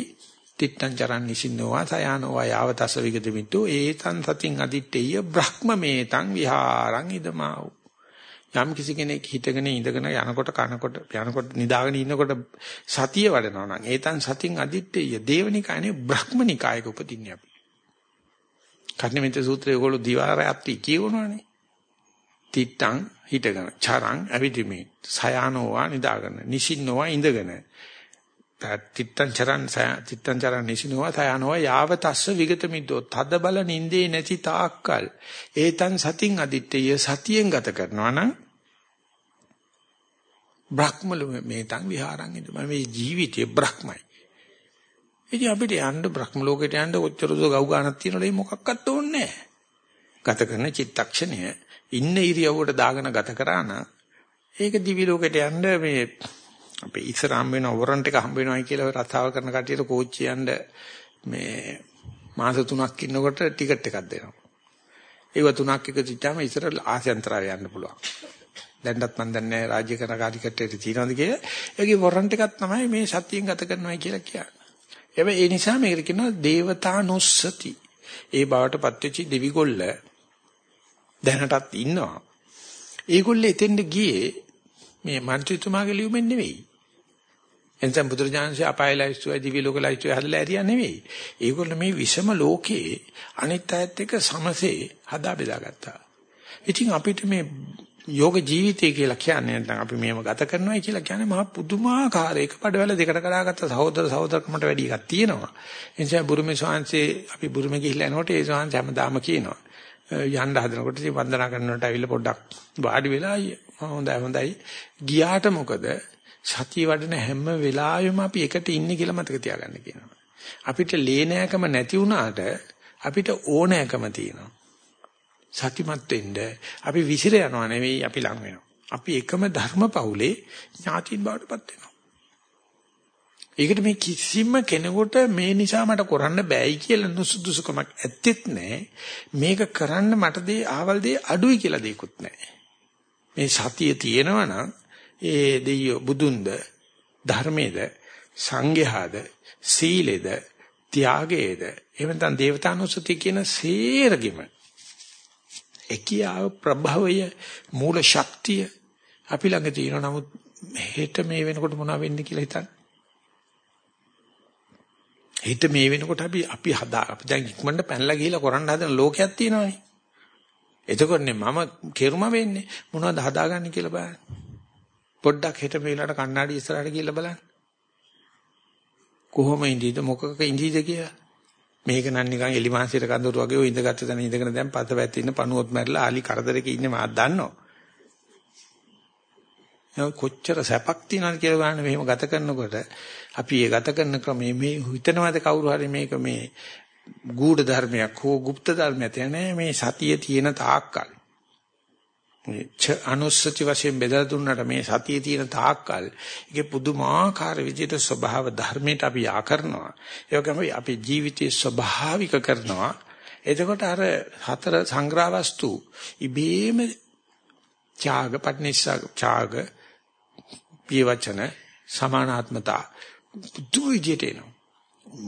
තිත්තං චරන් නිසින්නෝවා සයානෝවා යාවතස විගත මිත්තු ඒතං සතින් අදිත්තේය බ්‍රහ්මමේතං විහාරං ඉදමාව්. යම් කිසි කෙනෙක් හිටගෙන ඉඳගෙන යනකොට කනකොට යනකොට නිදාගෙන ඉන්නකොට සතිය වඩනවා නම් ඒතං සතින් අදිත්තේය දේවනිකායනේ බ්‍රහ්මනිකායක උපදින්නේ අපි. කර්ණමිත සූත්‍රය ඒගොල්ලෝ දිවාරයත්ටි කියවනවානේ. තිත්තං හිටගෙන චරං ඇවිදිමි. සයානෝවා නිදාගෙන. නිසින්නෝවා ඉඳගෙන. තිත්තං චරං තිත්තං චරං නිසින්නෝවා සයානෝවා යාව තස්ස විගත මිද්දෝ. තද බල නින්දේ නැති තාක්කල්. ඒතන් සතින් අදිත්තේය සතියෙන් ගත කරනවා නම් බ්‍රහ්මලු මේතං විහාරං ඉද මේ ජීවිතේ බ්‍රහ්මයි ඉතින් අපිට යන්න බ්‍රහ්ම ලෝකයට යන්න ඔච්චර දෝ ගව් ගන්නක් තියෙනවද ඒ මොකක්වත් ඕනේ නැහැ. ගත කරන චිත්තක්ෂණය ඉන්න ඉරියව්වට දාගෙන ගත කරා නම් ඒක දිවි ලෝකයට යන්න මේ අපේ ඉස්සර හම්බ වෙන වොරන්ට් එක හම්බ වෙනවයි කියලා රස්සාව කරන කට්ටියට කෝච්චි යන්න මේ මාස 3ක් ඉන්නකොට ටිකට් එකක් දෙනවා. ඒව තුනක් එක තිච්චාම ඉස්සර ආසයන්තරය යන්න පුළුවන්. දැන්වත් මම දන්නේ රාජ්‍ය කරන කාර්යකට්ටියට තියෙනවද කියලා. ඒකේ වොරන්ට් එකක් තමයි මේ සතියෙන් ගත කරනවයි කියලා කියන්නේ. හැබැයි ඒ නිසා මේකට කියනවා දේවතානුස්සති. ඒ බවට පත්වෙච්ච දෙවිගොල්ල දැනටත් ඉන්නවා. ඒගොල්ලේ එතෙන්ද ගියේ මේ മന്ത്രിතුමාගේ ලියුමෙන් නෙවෙයි. එතෙන් බුදුරජාණන්සේ අපායලයිස්තුයි දිවි ලෝකලයිස්තුයි හදලා ඇරියා නෙවෙයි. ඒගොල්ලෝ මේ විෂම ලෝකයේ අනිත් අයත් එක්ක සමසේ හදා බෙදාගත්තා. ඉතින් අපිට මේ යෝග ජීවිතය කියලා කියන්නේ නැත්නම් අපි මේව ගත කරනවායි කියලා කියන්නේ මහා පුදුමාකාර එක පඩවැල දෙකට කඩාගත්ත සහෝදර සහෝදරකමට වැඩි එකක් තියෙනවා. ඒ නිසා බුරුමේ ස්වාංශේ අපි බුරුමේ ගිහිල්ලා එනකොට ඒ ස්වාංශ හැමදාම කියනවා. යන්න හදනකොට ඉතින් වන්දනා කරනකොට ඇවිල්ලා පොඩ්ඩක් වාඩි වෙලා හොඳයි හොඳයි ගියාට මොකද සතිය වඩන හැම වෙලාවෙම අපි එකට ඉන්නේ කියලා මතක තියාගන්න කියනවා. අපිට ලේනෑකම නැති වුණාට අපිට ඕනෑකම තියෙනවා. සතිමත් වෙන්න අපි විසිර යනවා නෙවෙයි අපි ලං වෙනවා. අපි එකම ධර්ම පවුලේ ඥාතින් බවටපත් වෙනවා. ඒකට මේ කිසිම කෙනෙකුට මේ නිසා මට කරන්න බෑයි කියලා නුසුදුසුකමක් ඇත්තෙත් නැහැ. මේක කරන්න මට දේ ආවල් දේ අඩුයි කියලා දෙයක්වත් නැහැ. මේ සතිය තියෙනවා නම් ඒ දෙයියෝ බුදුන්ද ධර්මයේද සංඝයාද සීලෙද ත්‍යාගයේද එහෙම නැත්නම් දේවතානුස්සතිය කියන සේරගෙම එකියාව ප්‍රභවය මූල ශක්තිය අපි ළඟ තියෙනවා නමුත් හෙට මේ වෙනකොට මොනව වෙන්නේ කියලා හිතන්න. හෙට මේ වෙනකොට අපි අපි හදා අපි දැන් ඉක්මනට පැනලා ගිහිල්ලා කරන්න හදන ලෝකයක් තියෙනවානේ. එතකොටනේ මම කෙරුම වෙන්නේ මොනවද හදාගන්නේ කියලා බලන්න. පොඩ්ඩක් හෙට මේ වෙලාවට කණ්ණාඩි ඉස්සරහට ගිහිල්ලා බලන්න. කොහොම ඉඳීද මොකක ඉඳීද කියලා. මේක නම් නිකන් එලිමාංශයට කඳුරු වගේ ඔය ඉඳගත්ත තැන ඉඳගෙන දැන් පත පැත්තේ ඉන්න පණුවොත් මැරලා ආලි කරදරේ ඉන්නේ මාත් දන්නවා. කොච්චර සැපක් තියනවද කියලා බලන්න මෙහෙම ගත කරනකොට අපි ඒ ගත කරන ක්‍රමයේ මේ හිතනවාද කවුරු හරි මේක මේ ගූඪ ධර්මයක් හෝ গুপ্ত ධර්මයක් නෑ මේ සතිය තියෙන තාක්කල් මේ ච අනුස්සති වශයෙන් බෙදලා දුන්නට මේ සතියේ තියෙන තාක්කල් ඒකේ පුදුමාකාර විදිහට ස්වභාව ධර්මයට අපි යා කරනවා. ඒ වගේම අපි ජීවිතයේ ස්වභාවික කරනවා. එතකොට අර හතර සංග්‍රහ වස්තු ඉබේම ත්‍යාග පට්නිස්සා ත්‍යාග පිය වචන සමානාත්මතා පුදුම විදිහට එනවා.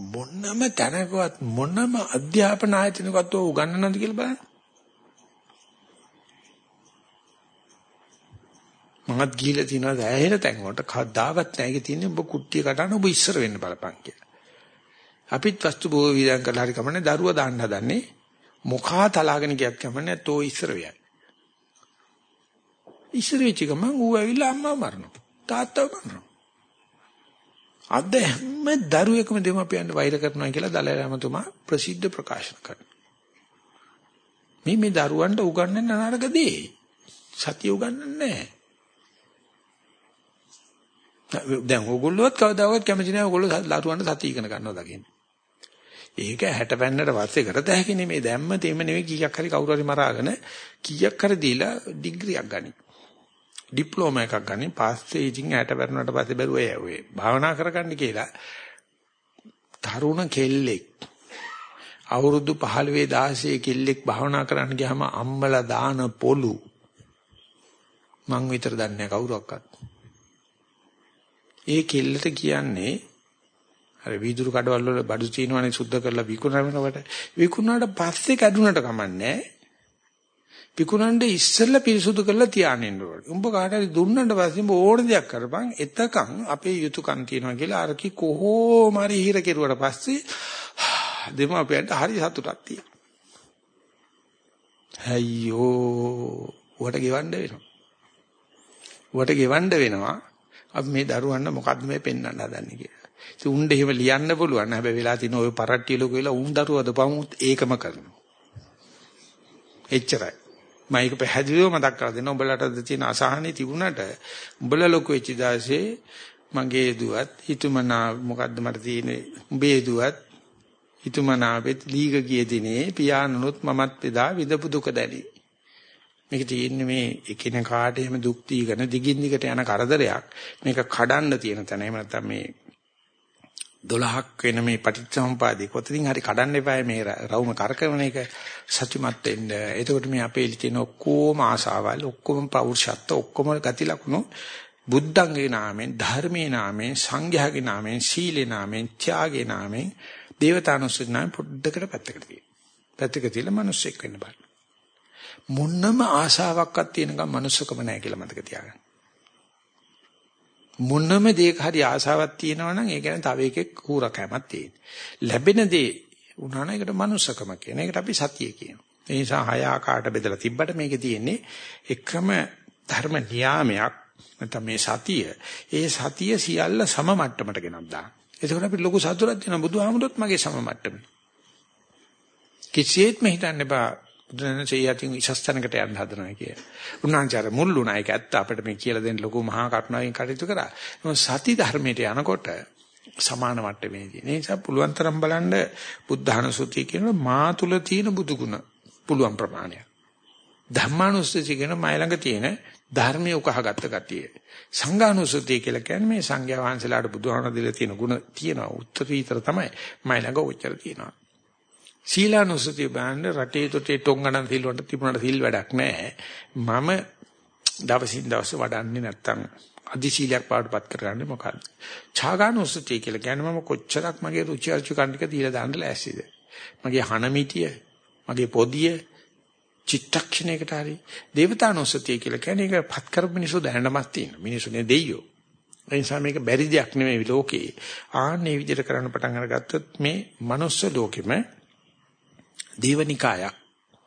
මොනම තැනකවත් මොනම අධ්‍යාපන ආයතනකවත් උගන්වන්නද කියලා බලන්න. මමත් ගිහිලා තියෙනවා දැහැහෙන තැන් වලට කවදාවත් නැහැ. ඒකේ තියෙන්නේ ඔබ කුට්ටිය කටන ඔබ ඉස්සර වෙන්න බලපන් කියලා. අපිත් වස්තු බොහෝ විදන් කරලා හරි කමන්නේ දරුවා දාන්න හදන්නේ මොකා තලාගෙන ගියත් කමන්නේ තෝ ඉස්සර වෙයයි. ඉස්සර වෙච්ච ගමන් ඌ ඇවිල්ලා අම්මා මරනවා. තාත්තව මරනවා. අද හැම දරුවෙකුම දෙමාපියන්ට වෛර කරනවා කියලා දලයි රහමතුමා ප්‍රසිද්ධ ප්‍රකාශන කරනවා. මේ මේ දරුවන්ට උගන්වන්න නරක දේ. සතිය උගන්වන්නේ නැහැ. දැන් ඕගොල්ලෝවත් කවදාවත් කැමති නැහැ ඕගොල්ලෝ ලරුවන්ට සතිය ඉගෙන ගන්නවා දකින්න. ඒක 60 පෙන්නට පස්සේ කරත හැකි නෙමෙයි දැම්ම තේම නෙමෙයි කීයක් හරි කවුරු හරි මරාගෙන කීයක් හරි දීලා ඩිග්‍රියක් ගනි. ඩිප්ලෝමා එකක් ගනි. පස්සේ ඉතින් 60 පෙන්නට පස්සේ බැලුවේ ඔය භාවනා කරගන්න කියලා තරුණ කෙල්ලෙක් අවුරුදු 15 16 කෙල්ලෙක් භාවනා කරන්න ගියාම අම්මලා දාන පොලු මං විතර දන්නේ කවුරක්වත් ඒ කෙල්ලට කියන්නේ අර වීදුරු කඩවල වල බඩු චීනවනේ සුද්ධ කරලා විකුණනකොට විකුණාට පස්සේ කැඩුනට කමන්නේ විකුණන්න ඉස්සෙල්ලා පිරිසුදු කරලා තියාගෙන ඕනේ. උඹ කාට හරි දුන්නට පස්සේ උඹ ඕන දෙයක් කරපන්. එතකන් අපේ යුතුයකම් තියෙනවා කියලා අරකි කොහොම හරි හිර කෙරුවට පස්සේ දෙමාපියන්ට හරි සතුටක් තියෙනවා. අයියෝ වට ගෙවන්න වෙනවා. වට ගෙවන්න වෙනවා. අපි මේ දරුවන්ට මොකද්ද මේ පෙන්වන්න හදන්නේ කියලා. ඉතින් උණ්ඩ එහෙම ලියන්න පුළුවන්. හැබැයි වෙලා තියෙන ওই පරට්ටිය ලොකු වෙලා උන් දරුවද පමුත් ඒකම කරනවා. එච්චරයි. මම ඒක පැහැදිලිව මතක් කරලා දෙන්න. උඹලටද තියෙන අසහනෙ තිබුණට උඹලා ලොකු වෙච්ච දාසේ මගේ දුවත් හිතුමනා මොකද්ද මට තියෙන්නේ උඹේ දුවත් හිතුමනාවෙත් ලීග ගිය දිනේ පියාණනුත් මමත් එදා විඳපු දුක දැනේ. මේක තියෙන්නේ මේ එකිනෙකාට එහෙම දුක් දීගෙන දිගින් දිගට යන කරදරයක්. මේක කඩන්න තියෙන තැන. එහෙම නැත්නම් මේ 12ක් වෙන මේ පටිච්චසමුපාදේ කොතනින් හරි කඩන්න එපායි මේ රවුම කරකවන එක සත්‍යමත් වෙන්න. එතකොට මේ අපේ තියෙන ඔක්කොම ආසාවල් ඔක්කොම පෞරුෂත්ව ඔක්කොම ගති ලකුණු බුද්ධංගේ නාමෙන් ධර්මයේ නාමෙන් සංඝයාගේ නාමෙන් සීලේ නාමෙන් ත්‍යාගේ නාමෙන් දේවතානුස්සති නාමෙන් පොඩ්ඩකට පැත්තකට තියෙනවා. පැත්තක තියලා මිනිස්සෙක් වෙන්න බලන්න. මොන්නම ආශාවක්වත් තියෙනකම් manussකම නැහැ කියලා මතක තියාගන්න. මොනම දෙයක හරි ආශාවක් තියෙනවා නම් ඒ කියන්නේ තව එකෙක් හුරකෑමක් තියෙන. ලැබෙන දේ උනා නම් ඒකට manussකම කියන. ඒකට අපි සතිය කියනවා. ඒ නිසා හය ආකාරයට බෙදලා තිබ්බට මේකේ තියෙන්නේ එකම ධර්ම නියාමයක් නැත්නම් මේ සතිය. ඒ සතිය සියල්ල සම මට්ටමට ගෙනත් දාන. එතකොට අපි ලොකු සතුටක් දෙනවා බුදුහාමුදුරුවොත් මගේ සම මට්ටමේ. කිසියෙත්ම හිතන්න එපා බුදුරජාණන්සේ යටින් ඉසස්තනකට යන්න හදනවා කිය. උන්වහන්සේ අර මුල්ුණා ඒක ඇත්ත අපිට මේ කියලා දෙන්න ලොකු මහා කරුණාවෙන් කටයුතු කරා. සති ධර්මයට යනකොට සමාන මට්ටමේදී. ඒ නිසා පුළුවන් තරම් බලන්න බුද්ධානුසුතිය කියන මා තුල තියෙන බුදු ගුණ පුළුවන් ප්‍රමාණය. ධම්මානුසුතිය කියන මයි ළඟ තියෙන ධර්මයේ උකහාගත්ත ගතිය. සංඝානුසුතිය කියලා කියන්නේ මේ සංඝයා වහන්සේලාට බුදුහාමර දීලා තියෙන ගුණ තියෙනවා. උත්තරීතර තමයි. මයි ළඟ ඔච්චර තියෙනවා. සීලානුසතිය බෑන්න රටේ තොටේ ටොංගණන් සිල් වලට තිබුණාට සිල් වැඩක් නැහැ. මම දවසින් දවස වඩන්නේ නැත්තම් අදි සීලයක් පාඩපත් කරගන්නේ මොකද්ද? ඡාගානුසතිය කියලා කියන්නේ මම කොච්චරක් මගේ රුචි අරුචිකන් ටික දීලා දාන්න ලෑස්තිද? මගේ හනමිටිය, මගේ පොදිය චිත්තක්ෂණයකට හරි දේවතානුසතිය කියලා කියන්නේ ඒක පත් කරපු මිනිස්සු දැනනමක් තියෙන. මිනිස්සුනේ දෙයියෝ. ඒ නිසා මේක බැරි දෙයක් නෙමෙයි ලෝකේ. ආන්නේ විදිහට කරන්න පටන් අරගත්තොත් මේ manuss ලෝකෙම දේවනිකායක්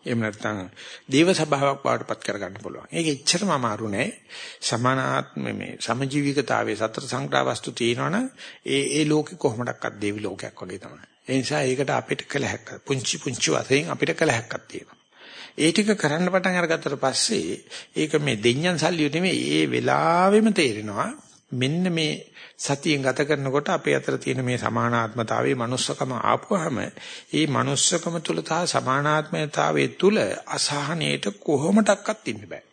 එහෙම නැත්නම් දේව සභාවක් බවටපත් කරගන්න පුළුවන්. ඒක එච්චරම අමාරු නෑ. සමානාත්ම මේ සමජීවිකතාවයේ සතර සංග්‍රහ වස්තු තියෙනවනම් ඒ ඒ ලෝකෙ කොහොමඩක්වත් දේවි ලෝකයක් වගේ තමයි. ඒ නිසා ඒකට අපිට කළ හැක්ක පුංචි පුංචි වශයෙන් අපිට කළ හැක්කක් තියෙනවා. ඒ ටික කරන්න පටන් අරගත්තට පස්සේ ඒක මේ දෙඤ්ඤන් සල්ලිය නෙමෙයි ඒ වෙලාවෙම තේරෙනවා මෙන්න මේ සතියෙන් ගත කරනකොට අපේ අතර තියෙන මේ සමානාත්මතාවයේ manussකම ආපුවාම ඒ manussකම තුල තා සමානාත්මතාවයේ තුල අසහනයට කොහොමඩක්වත් ඉන්න බෑ.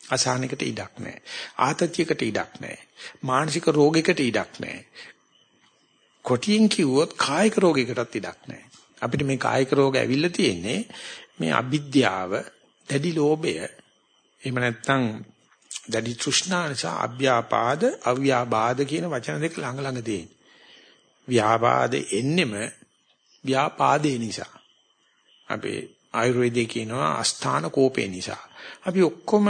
අසහනයකට ඉඩක් නැහැ. ආතතියකට ඉඩක් නැහැ. මානසික රෝගයකට ඉඩක් නැහැ. කොටියෙන් කිව්වොත් කායික රෝගයකටත් ඉඩක් නැහැ. අපිට මේ කායික රෝග ඇවිල්ලා තියෙන්නේ මේ අවිද්‍යාව, දැඩි ලෝභය, එහෙම නැත්නම් දැඩි තෘෂ්ණා නිසා අභ්‍යාපාද අව්‍යාබාධ කියන වචන දෙක ළඟ ළඟ තියෙන. ව්‍යාපාදේ එන්නෙම ව්‍යාපාදේ නිසා. අපේ ආයුර්වේදයේ කියනවා අස්ථාන කෝපේ නිසා. අපි ඔක්කොම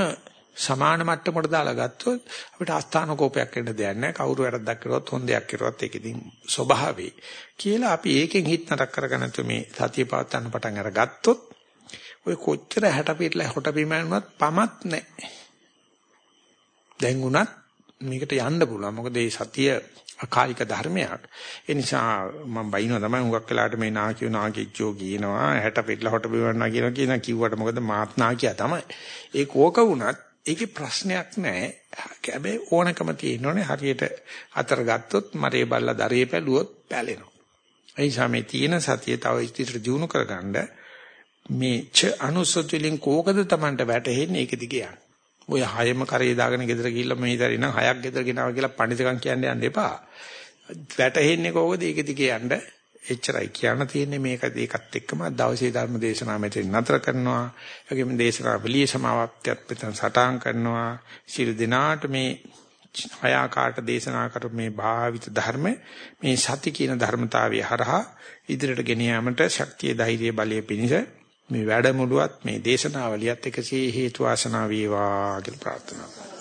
සමාන මට්ටමකට දාලා ගත්තොත් අපිට අස්ථාන කෝපයක් වෙන්න දෙයක් නැහැ. කවුරු වැරද්දක් කරුවත් හොඳ දෙයක් කරුවත් ඒක ඉතින් ස්වභාවයි. කියලා අපි ඒකෙන් හිත නරක කරගෙන මේ සතිය පවත්වන්න පටන් අරගත්තොත් ඔය කොච්චර හැට පිටලා හොට බිමනුවත් පමත් නැහැ. දැන් උනත් මේකට යන්න පුළුවන්. මොකද මේ සතිය අකාලික ධර්මයක්. ඒ නිසා මම බයිනවා තමයි හුඟක් වෙලාවට මේ නාකියෝ නාකිච්චෝ කියනවා 60 පෙట్ల හොට බිවන්නා කියලා කියන කිව්වට මොකද මාත් නාකියා තමයි. ඒ කෝක වුණත් ඒකේ ප්‍රශ්නයක් නැහැ. හැබැයි ඕනකම තියෙනෝනේ හරියට අතර ගත්තොත් මරේ බල්ලා දරේ පැලුවොත් පැලෙනවා. ඒ නිසා මේ තියෙන සතිය තව ඉදිරියට දියුණු කරගන්න මේ ච අනුසත් වලින් කෝකද Tamanට වැටෙන්නේ ඒක දිගේ යන්න. ඔය හයම කරේ දාගෙන ගෙදර ගිහිල්ලා මේ ඉතින් නම් හයක් ගෙදර ගෙනාවා කියලා පඬිතුකම් කියන්න යන්න එපා. වැටෙන්නේ කොහොමද ඒක දිගේ යන්න එච්චරයි කියන්න තියෙන්නේ මේක ඒකත් එක්කම දවසේ ධර්ම දේශනාව මෙතන නතර කරනවා. ඒගොම දේශනා වලිය සමාප්තියත් පිටන් සටහන් කරනවා. සිල් දිනාට මේ හය ආකාරට දේශනා කර මේ භාවිත ධර්ම මේ සති කියන ධර්මතාවය හරහා ඉදිරියට ගෙන යාමට ශක්තිය ධෛර්යය බලය පිණිස මේ වැඩමුළුවත් මේ දේශනාවලියත් එකසේ හේතු වාසනා වේවා කියලා ප්‍රාර්ථනා කරනවා.